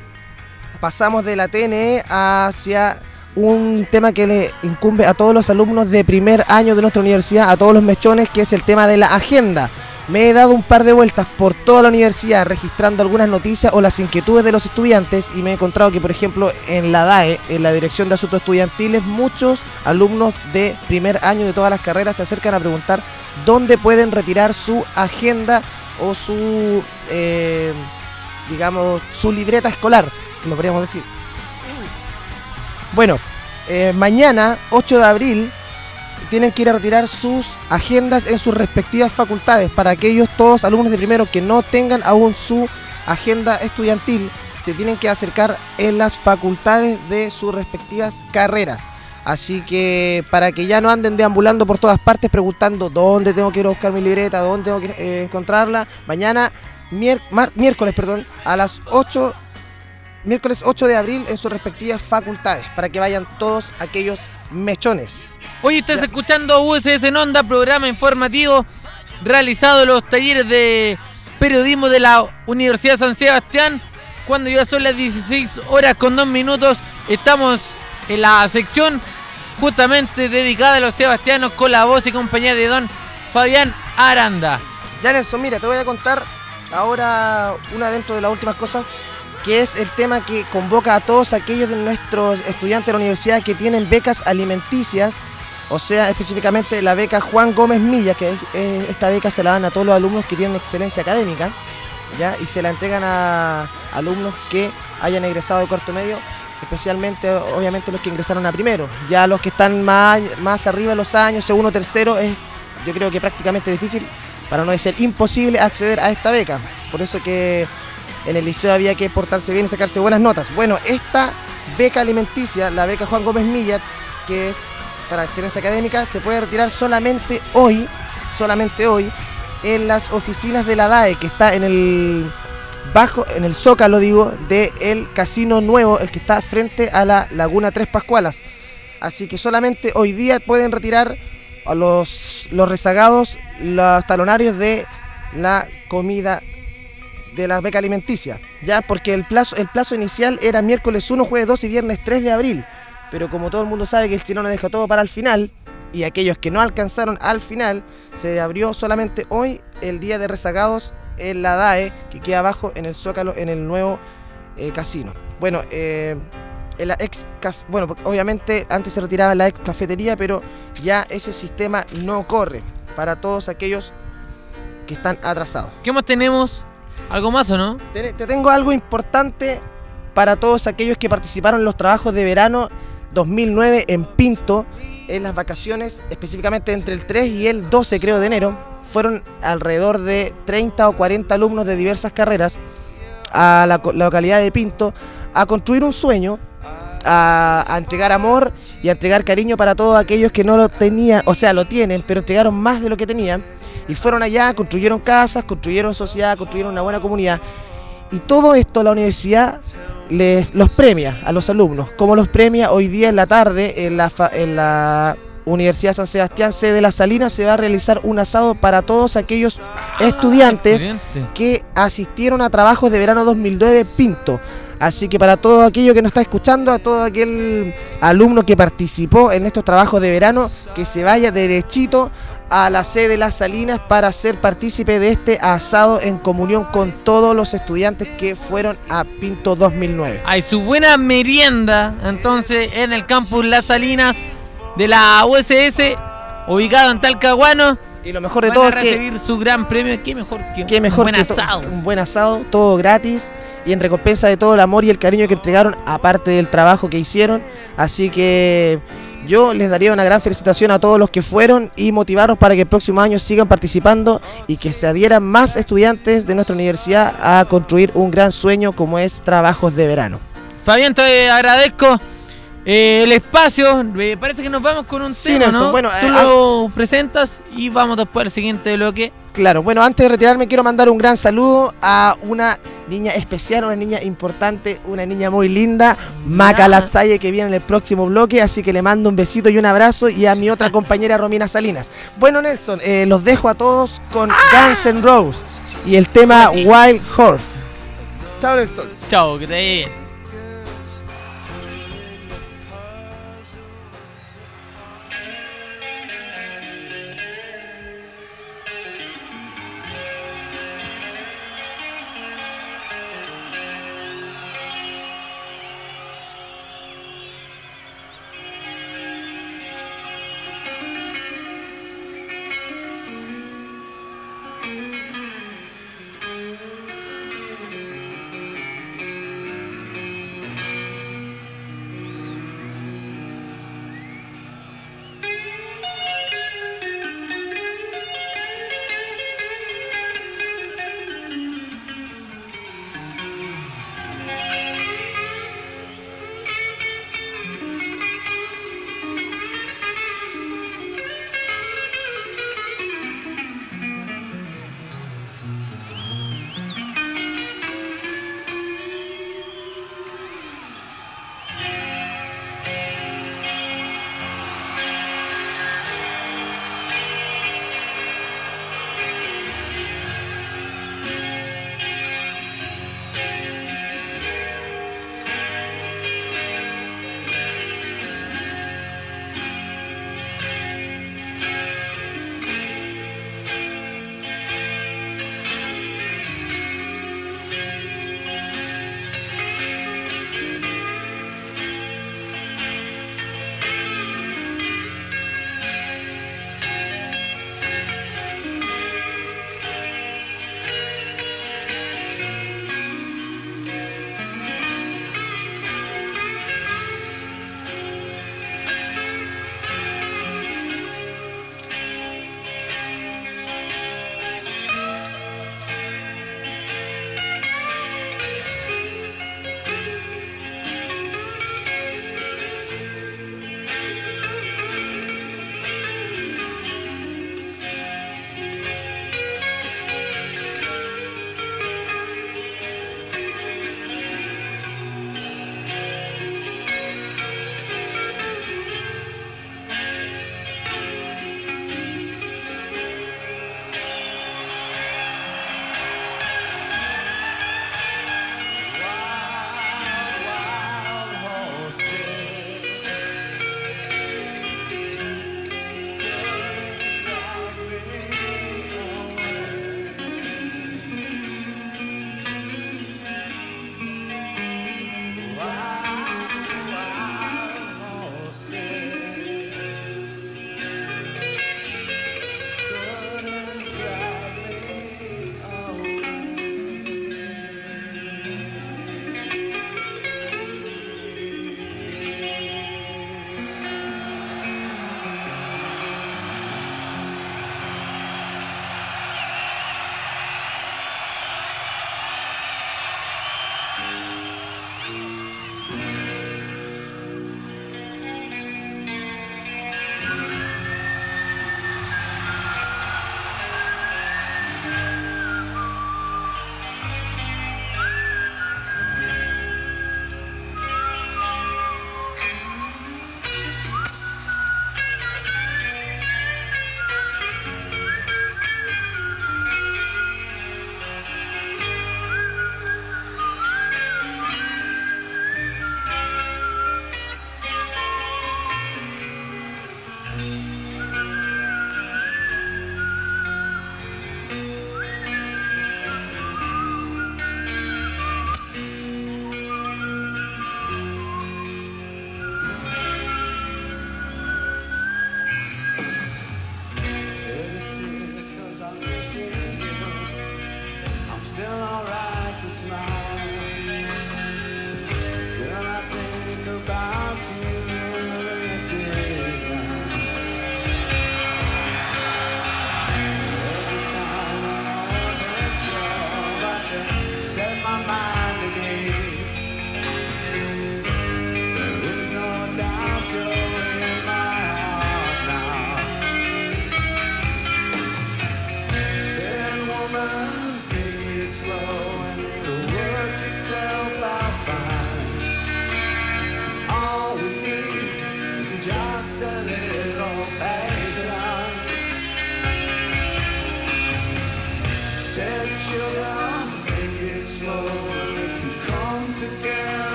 pasamos de la TNE hacia un tema que le incumbe a todos los alumnos de primer año de nuestra universidad, a todos los mechones, que es el tema de la agenda. Me he dado un par de vueltas por toda la universidad registrando algunas noticias o las inquietudes de los estudiantes y me he encontrado que, por ejemplo, en la DAE, en la Dirección de Asuntos Estudiantiles, muchos alumnos de primer año de todas las carreras se acercan a preguntar dónde pueden retirar su agenda o su, eh, digamos, su libreta escolar, lo podríamos decir. Bueno, eh, mañana, 8 de abril, tienen que ir a retirar sus agendas en sus respectivas facultades. Para aquellos todos alumnos de primero que no tengan aún su agenda estudiantil, se tienen que acercar en las facultades de sus respectivas carreras. Así que para que ya no anden deambulando por todas partes preguntando dónde tengo que ir a buscar mi libreta, dónde tengo que eh, encontrarla, mañana, mier- mar- miércoles, perdón, a las 8 miércoles 8 de abril en sus respectivas facultades para que vayan todos aquellos mechones. Hoy estás escuchando USS en Onda, programa informativo realizado en los talleres de periodismo de la Universidad San Sebastián. Cuando ya son las 16 horas con 2 minutos, estamos en la sección justamente dedicada a los sebastianos con la voz y compañía de don Fabián Aranda. Ya Nelson, mira, te voy a contar ahora una dentro de las últimas cosas, que es el tema que convoca a todos aquellos de nuestros estudiantes de la universidad que tienen becas alimenticias, o sea, específicamente la beca Juan Gómez Milla, que es- esta beca se la dan a todos los alumnos que tienen excelencia académica, ¿ya? y se la entregan a alumnos que hayan egresado de cuarto medio, especialmente obviamente los que ingresaron a primero. Ya los que están más, arriba en los años, segundo, tercero, es yo creo que prácticamente difícil, para no decir imposible, acceder a esta beca. Por eso que en el liceo había que portarse bien y sacarse buenas notas. Bueno, esta beca alimenticia, la beca Juan Gómez Millat, que es para excelencia académica, se puede retirar solamente hoy, solamente hoy, en las oficinas de la DAE, que está en el bajo, en el zócalo digo, del el casino nuevo, el que está frente a la Laguna Tres Pascualas. Así que solamente hoy día pueden retirar a los, los rezagados los talonarios de la comida de la beca alimenticia, ya porque el plazo, el plazo inicial era miércoles 1, jueves 2 y viernes 3 de abril, pero como todo el mundo sabe que el chileno dejó todo para el final, y aquellos que no alcanzaron al final, se abrió solamente hoy el día de rezagados en la DAE, que queda abajo en el Zócalo, en el nuevo eh, casino. Bueno, eh, la ex bueno, porque obviamente antes se retiraba la ex cafetería, pero ya ese sistema no corre para todos aquellos que están atrasados. ¿Qué más tenemos? ¿Algo más o no? Te, te tengo algo importante para todos aquellos que participaron en los trabajos de verano 2009 en Pinto, en las vacaciones, específicamente entre el 3 y el 12 creo de enero. Fueron alrededor de 30 o 40 alumnos de diversas carreras a la, la localidad de Pinto a construir un sueño, a, a entregar amor y a entregar cariño para todos aquellos que no lo tenían, o sea, lo tienen, pero entregaron más de lo que tenían. Y fueron allá, construyeron casas, construyeron sociedad, construyeron una buena comunidad. Y todo esto la universidad les, los premia a los alumnos, como los premia hoy día en la tarde en la, en la Universidad San Sebastián, sede de Las Salinas, se va a realizar un asado para todos aquellos estudiantes excelente. que asistieron a trabajos de verano 2009 Pinto. Así que para todo aquello que nos está escuchando, a todo aquel alumno que participó en estos trabajos de verano, que se vaya derechito a la sede de Las Salinas para ser partícipe de este asado en comunión con todos los estudiantes que fueron a Pinto 2009. Hay su buena merienda, entonces, en el campus Las Salinas de la USS, ubicado en Talcahuano. Y lo mejor de Van todo a es que recibir su gran premio. Qué mejor que Qué un buen que asado. un buen asado, todo gratis y en recompensa de todo el amor y el cariño que entregaron, aparte del trabajo que hicieron. Así que yo les daría una gran felicitación a todos los que fueron y motivarlos para que el próximo año sigan participando y que se adhieran más estudiantes de nuestra universidad a construir un gran sueño como es trabajos de verano. Fabián, te agradezco eh, el espacio. Eh, parece que nos vamos con un Sí, tema, Nelson, ¿no? bueno, Tú eh, lo presentas y vamos después al siguiente bloque. Claro, bueno, antes de retirarme quiero mandar un gran saludo a una niña especial, una niña importante, una niña muy linda, Maca Latzaye, que viene en el próximo bloque, así que le mando un besito y un abrazo y a mi otra compañera Romina Salinas. Bueno, Nelson, eh, los dejo a todos con Guns N' Roses y el tema Wild Horse. Chao, Nelson. Chao, que te vaya bien.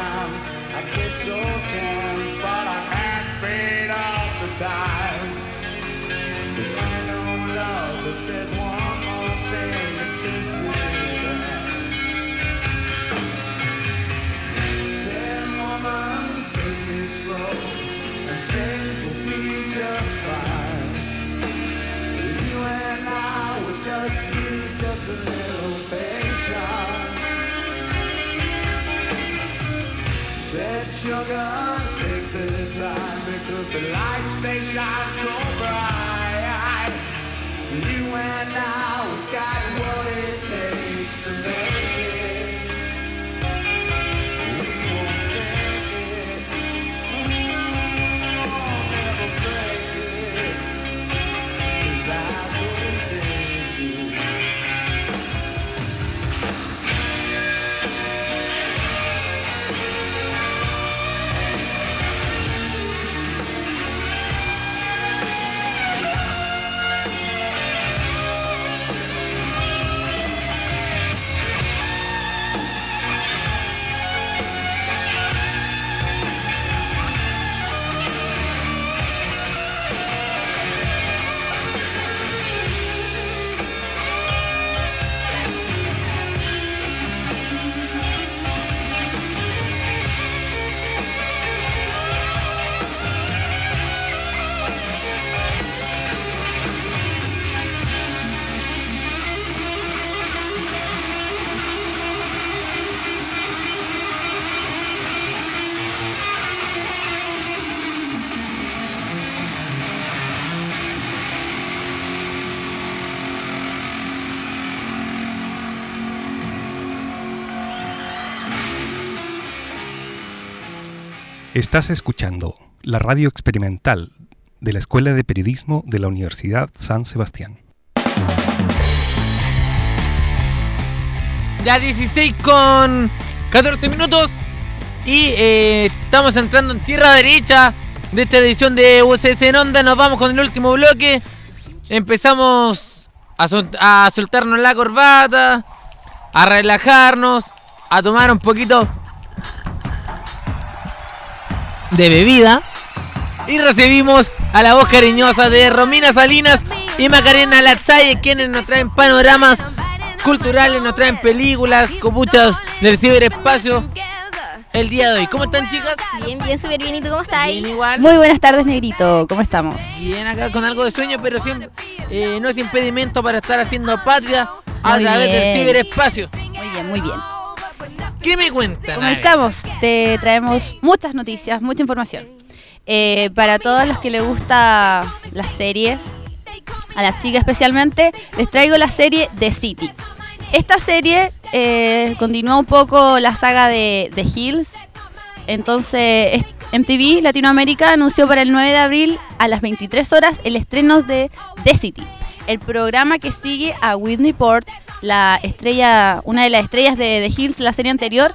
Sometimes I get so tense, but I can't speed up the time. Sugar, take this time because the lights they shine so bright. You and I, Estás escuchando la radio experimental de la Escuela de Periodismo de la Universidad San Sebastián. Ya 16 con 14 minutos. Y eh, estamos entrando en tierra derecha de esta edición de USS en Onda. Nos vamos con el último bloque. Empezamos a soltarnos la corbata, a relajarnos, a tomar un poquito de bebida. Y recibimos a la voz cariñosa de Romina Salinas y Macarena Lazalle, quienes nos traen panoramas culturales, nos traen películas, copuchas del ciberespacio el día de hoy. ¿Cómo están, chicas? Bien, bien, súper bien. ¿Y tú cómo estás? Bien, igual. Muy buenas tardes, Negrito. ¿Cómo estamos? Bien, acá con algo de sueño, pero siempre eh, no es impedimento para estar haciendo patria a Muy través del ciberespacio. Muy bien, muy bien. ¿Qué me cuentan? Comenzamos. Te traemos muchas noticias, mucha información. Eh, para todos los que les gusta las series, a las chicas especialmente, les traigo la serie The City. Esta serie eh, continúa un poco la saga de The Hills. Entonces, es- MTV Latinoamérica anunció para el 9 de abril a las 23 horas el estreno de The City, el programa que sigue a Whitney Port, la estrella, una de las estrellas de The Hills, la serie anterior,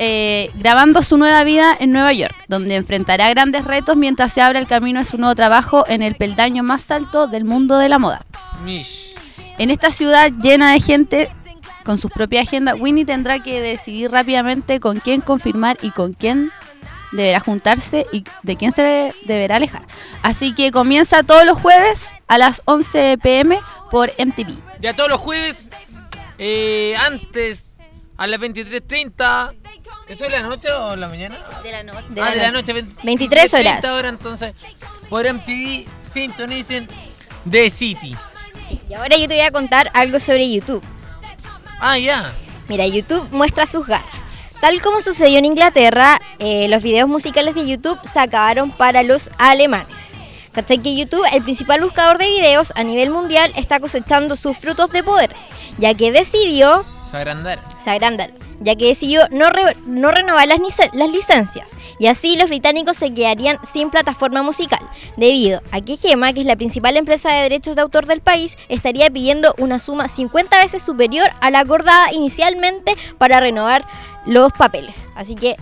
eh, grabando su nueva vida en Nueva York, donde enfrentará grandes retos mientras se abre el camino a su nuevo trabajo en el peldaño más alto del mundo de la moda. Mish. En esta ciudad llena de gente con sus propias agendas, Winnie tendrá que decidir rápidamente con quién confirmar y con quién deberá juntarse y de quién se deberá alejar. Así que comienza todos los jueves a las 11 pm por MTV. Ya todos los jueves, eh, antes, a las 23.30, ¿Eso es la noche o la mañana? De la, no- ah, de la noche. 23 horas. 30 horas entonces. Por MTV sintonicen The City. Sí, y ahora yo te voy a contar algo sobre YouTube. Ah, ya. Mira, YouTube muestra sus garras. Tal como sucedió en Inglaterra, eh, los videos musicales de YouTube se acabaron para los alemanes. ¿Cachai? Que YouTube, el principal buscador de videos a nivel mundial, está cosechando sus frutos de poder, ya que decidió Se agrandaron. se agrandar, ya que decidió no, re- no renovar las, las licencias. Y así los británicos se quedarían sin plataforma musical, debido a que Gema, que es la principal empresa de derechos de autor del país, estaría pidiendo una suma 50 veces superior a la acordada inicialmente para renovar los papeles. Así que,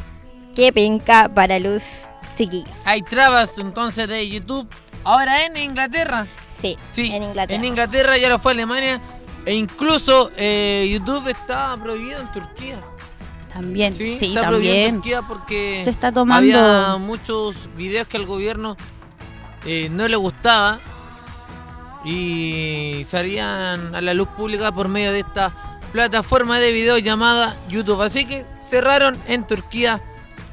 qué penca para los chiquillos. Hay trabas entonces de YouTube. Ahora en Inglaterra. Sí, sí en Inglaterra. En Inglaterra ya lo fue Alemania. E incluso eh, YouTube está prohibido en Turquía. También, sí, está prohibido en también. Turquía porque Se está tomando- había muchos videos que al gobierno eh, no le gustaba y salían a la luz pública por medio de esta plataforma de video llamada YouTube. Así que cerraron en Turquía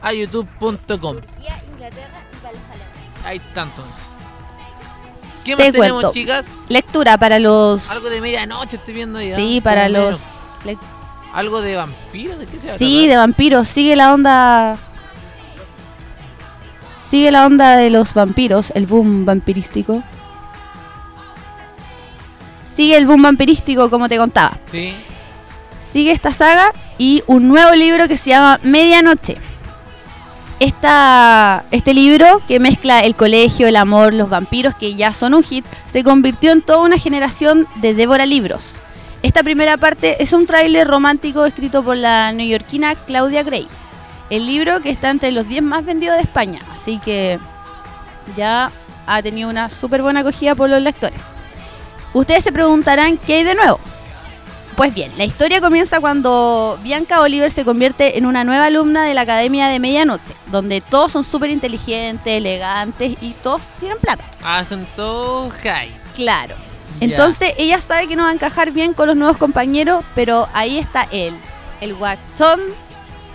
a youtube.com. Hay tantos. ¿Qué más Te tenemos, cuento. chicas? Lectura para los. Algo de medianoche estoy viendo ya. Sí, para lo los. ¿Algo de vampiros? ¿De qué se Sí, de vampiros. Sigue la onda. Sigue la onda de los vampiros, el boom vampirístico. Sigue el boom vampirístico, como te contaba. Sí. Sigue esta saga y un nuevo libro que se llama Medianoche. Esta, este libro, que mezcla el colegio, el amor, los vampiros, que ya son un hit, se convirtió en toda una generación de Débora Libros. Esta primera parte es un tráiler romántico escrito por la neoyorquina Claudia Gray. El libro que está entre los 10 más vendidos de España, así que ya ha tenido una súper buena acogida por los lectores. Ustedes se preguntarán qué hay de nuevo. Pues bien, la historia comienza cuando Bianca Oliver se convierte en una nueva alumna de la Academia de Medianoche, donde todos son súper inteligentes, elegantes y todos tienen plata. Hacen todo high. Claro. Entonces ella sabe que no va a encajar bien con los nuevos compañeros, pero ahí está él, el guachón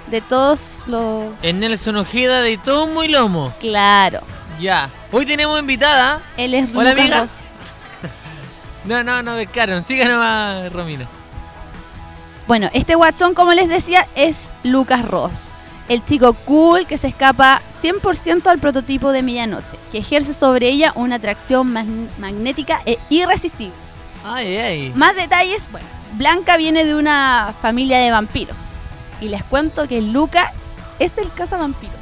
de todos los... En Nelson Ojeda de todo muy lomo. Claro. Ya. Hoy tenemos invitada. Él es Hola, amiga. No, no, no pescaron. Siga nomás, Romina. Bueno, este guachón, como les decía, es Lucas Ross. El chico cool que se escapa 100% al prototipo de Medianoche, que ejerce sobre ella una atracción mag- magnética e irresistible. Ay, ay. Más detalles, bueno, Blanca viene de una familia de vampiros. Y les cuento que Lucas es el cazavampiros.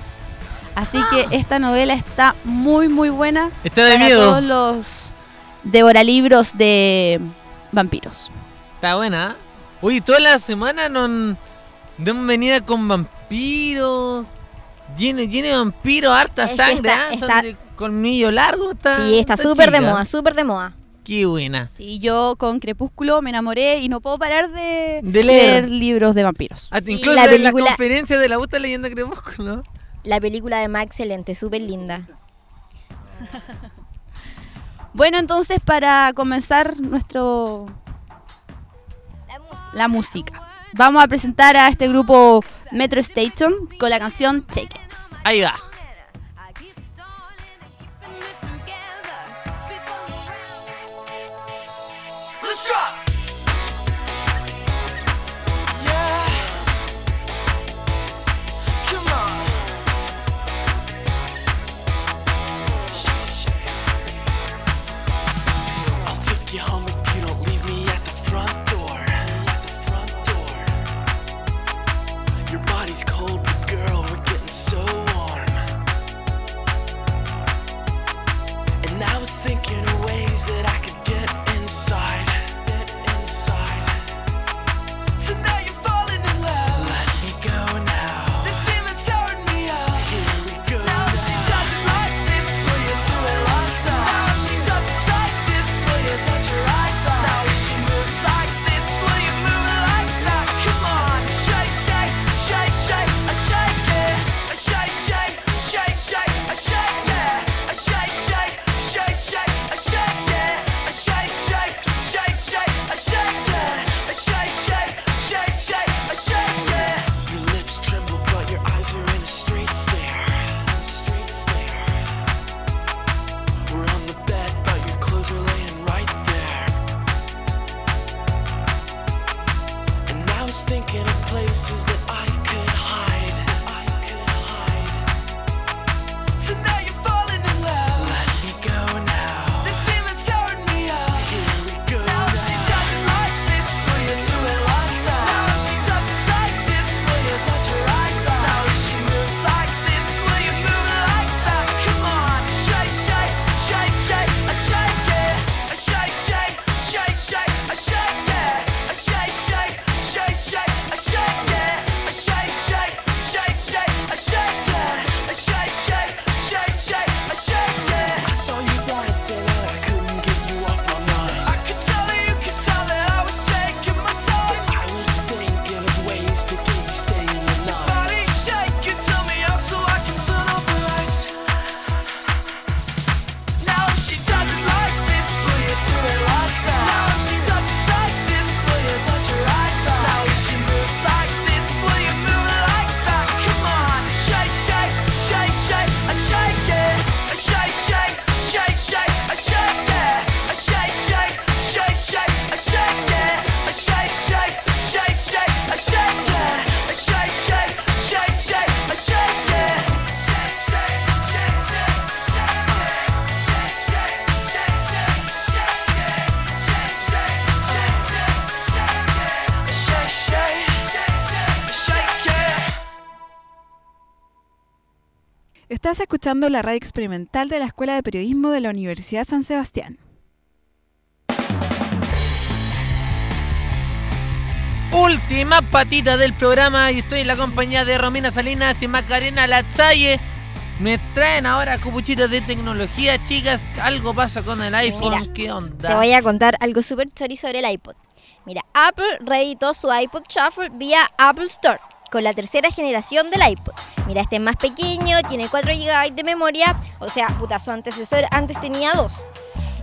Así que esta novela está muy, muy buena. Está de para miedo. todos los devoralibros de vampiros. Está buena. ¿Eh? Uy, toda la semana nos hemos venido con vampiros. Lleno de vampiros, harta Es sangre. está- ¿ah? Son está- de colmillo largo. Está, Sí, está súper de moda, súper de moda. Qué buena. Sí, yo con Crepúsculo me enamoré y no puedo parar de, De leer. libros de vampiros. Sí, incluso la en película- la conferencia de la UTA leyendo Crepúsculo. La película de más excelente, súper linda. Bueno, entonces para comenzar nuestro... La música. Vamos a presentar a este grupo Metro Station con la canción Check It. Ahí va. Let's drop. Escuchando la radio experimental de la Escuela de Periodismo de la Universidad San Sebastián. Última patita del programa y estoy en la compañía de Romina Salinas y Macarena Lazalle. Me traen ahora cupuchitos de tecnología, chicas. Algo pasa con el iPhone. Mira, ¿Qué onda? Te voy a contar algo súper chori sobre el iPod. Mira, Apple reeditó su iPod Shuffle vía Apple Store con la tercera generación del iPod. Mira, este es más pequeño, tiene 4 GB de memoria, o sea, puta, su antecesor antes tenía 2.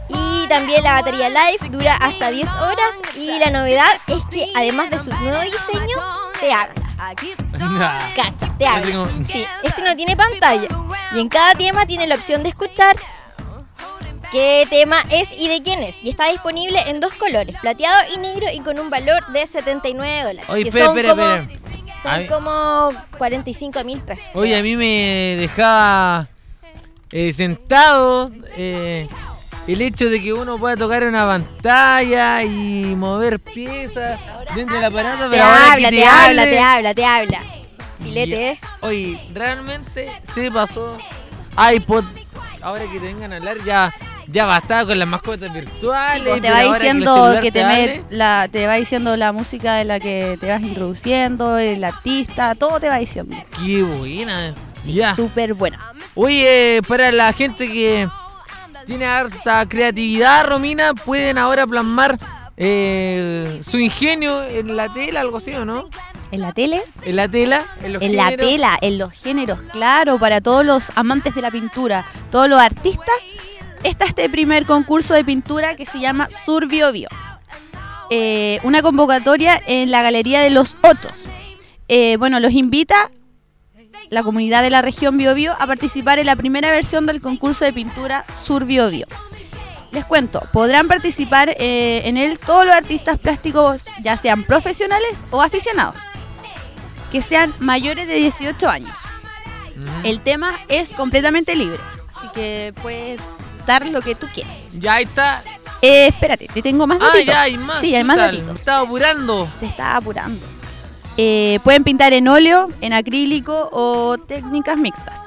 Y también la batería Life dura hasta 10 horas y la novedad es que además de su nuevo diseño, te habla. Cacha, te habla. Sí, este no tiene pantalla. Y en cada tema tiene la opción de escuchar qué tema es y de quién es. Y está disponible en dos colores, plateado y negro y con un valor de 79 dólares. Oye, que son como, espera. Son mí- como 45 mil pesos. Oye, a mí me dejaba eh, sentado eh, el hecho de que uno pueda tocar una pantalla y mover piezas dentro del aparato, Te pero ahora habla, que te, habla, hable- te habla, te habla. Filete, ¿eh? Oye, realmente se pasó iPod. Ahora que te vengan a hablar, ya, ya bastaba con las mascotas virtuales. Te va diciendo que te, met- la, te va diciendo la música de la que te vas introduciendo, el artista, todo te va diciendo. Qué buena. ya. Súper buena. Oye, para la gente que tiene harta creatividad, Romina, pueden ahora plasmar eh, su ingenio en la tela, algo así, ¿o no? ¿En la tele? En la tela, en los En la géneros. tela, en los géneros, claro, para todos los amantes de la pintura, todos los artistas, está este primer concurso de pintura que se llama Sur Bio Bio. Eh, una convocatoria en la Galería de los Otos. Eh, bueno, los invita la comunidad de la región Bio Bio a participar en la primera versión del concurso de pintura Sur Bio Bio. Les cuento, podrán participar eh, en él todos los artistas plásticos, ya sean profesionales o aficionados, que sean mayores de 18 años. El tema es completamente libre, así que puedes lo que tú quieras. Ya ahí está. Eh, espérate, te tengo más Ah, datitos. ya hay más. Sí, hay ¿qué más tal? datitos. Me estaba apurando. Te estaba apurando. Eh, pueden pintar en óleo, en acrílico o técnicas mixtas.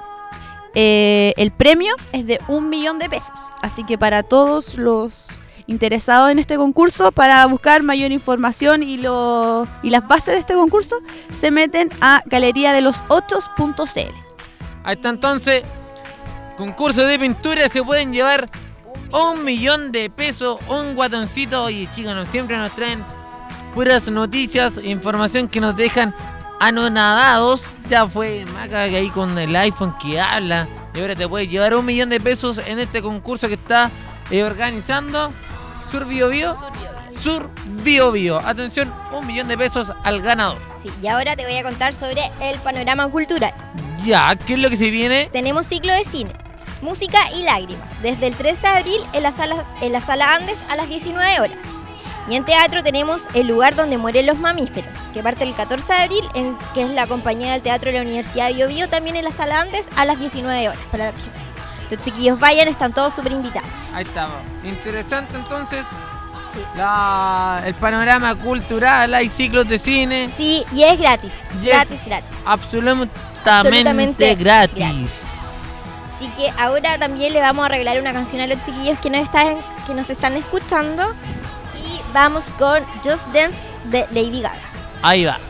Eh, el premio es de un millón de pesos. Así que para todos los interesados en este concurso, para buscar mayor información y, lo, y las bases de este concurso, se meten a galería de los Ahí está entonces. Concurso de pintura se pueden llevar un millón de pesos, un guatoncito. Oye, chicos, nos- siempre nos traen puras noticias, información que nos dejan anonadados. Ya fue Maca que ahí con el iPhone que habla. Y ahora te puedes llevar un millón de pesos en este concurso que está eh, organizando Sur Bio Bio. Sur Bio Bio. Atención, un millón de pesos al ganador. Sí, y ahora te voy a contar sobre el panorama cultural. Ya, ¿qué es lo que se viene? Tenemos ciclo de cine, música y lágrimas, desde el 13 de abril en la, sala, en la sala Andes a las 19 horas. Y en teatro tenemos El lugar donde mueren los mamíferos, que parte el 14 de abril, en, que es la compañía del teatro de la Universidad de Bio, Bio también en la sala Andes a las 19 horas. Para que los chiquillos vayan, están todos súper invitados. Ahí estamos. Interesante entonces. La- el panorama cultural, hay ciclos de cine. Sí, y es gratis. Y es gratis, gratis. Absolutamente, Absolutamente gratis. Así que ahora también le vamos a regalar una canción a los chiquillos que nos están, que nos están escuchando. Y vamos con Just Dance de Lady Gaga. Ahí va.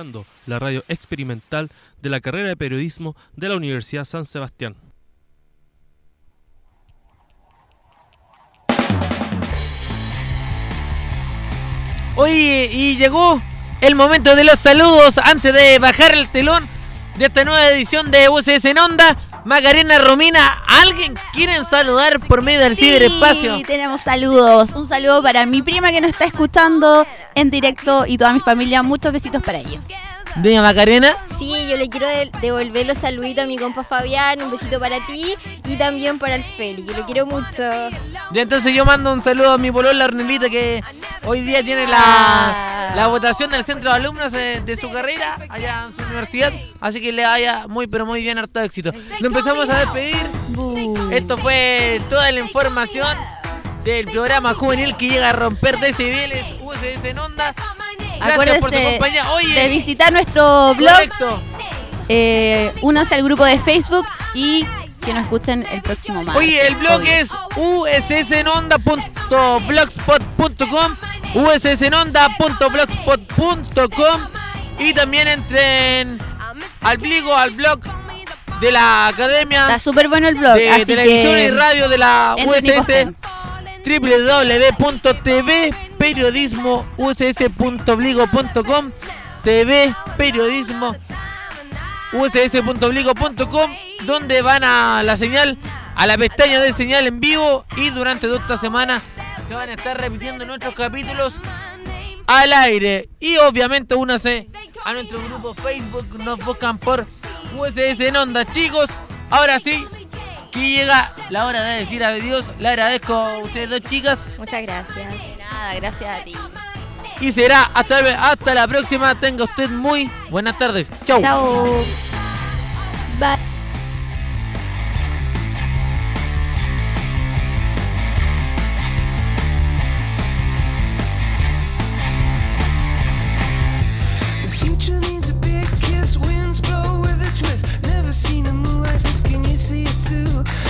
Escuchando la radio experimental de la carrera de periodismo de la Universidad San Sebastián. Oye, y llegó el momento de los saludos antes de bajar el telón de esta nueva edición de UCS en Onda. Macarena Romina, ¿alguien quieren saludar por medio del ciberespacio? Sí, tenemos saludos. Un saludo para mi prima que nos está escuchando en directo y toda mi familia. Muchos besitos para ellos. Doña Macarena. Sí, yo le quiero de- devolver los saluditos a mi compa Fabián, un besito para ti y también para el Feli, que lo quiero mucho. Ya entonces yo mando un saludo a mi polola Ornelita que hoy día tiene la, la votación del centro de alumnos eh, de su carrera allá en su universidad. Así que le vaya muy pero muy bien, harto éxito. Nos empezamos a despedir. Esto fue toda la información del programa juvenil que llega a romper decibeles USS en onda. Gracias por tu Acuérdense compañía. Oye, de visitar nuestro blog. correcto. Eh, únanse al grupo de Facebook y que nos escuchen el próximo martes. Oye, el blog obvio. es ussnonda.blogspot.com ussnonda.blogspot.com y también entren al bligo, al blog de la academia. Está súper bueno el blog. de así televisión que y radio de la USS posten. www.tv periodismo uss.bligo.com tv periodismo uss.bligo.com donde van a la señal a la pestaña de señal en vivo y durante toda esta semana se van a estar repitiendo nuestros capítulos al aire y obviamente únase a nuestro grupo Facebook nos buscan por USS en onda chicos ahora sí que llega la hora de decir adiós. Le agradezco a ustedes dos chicas. Muchas gracias. Nada, gracias a ti. Y será hasta, la próxima. Tenga usted muy buenas tardes. Chau. Chau. Bye. never seen a moon like this. Can you see it too?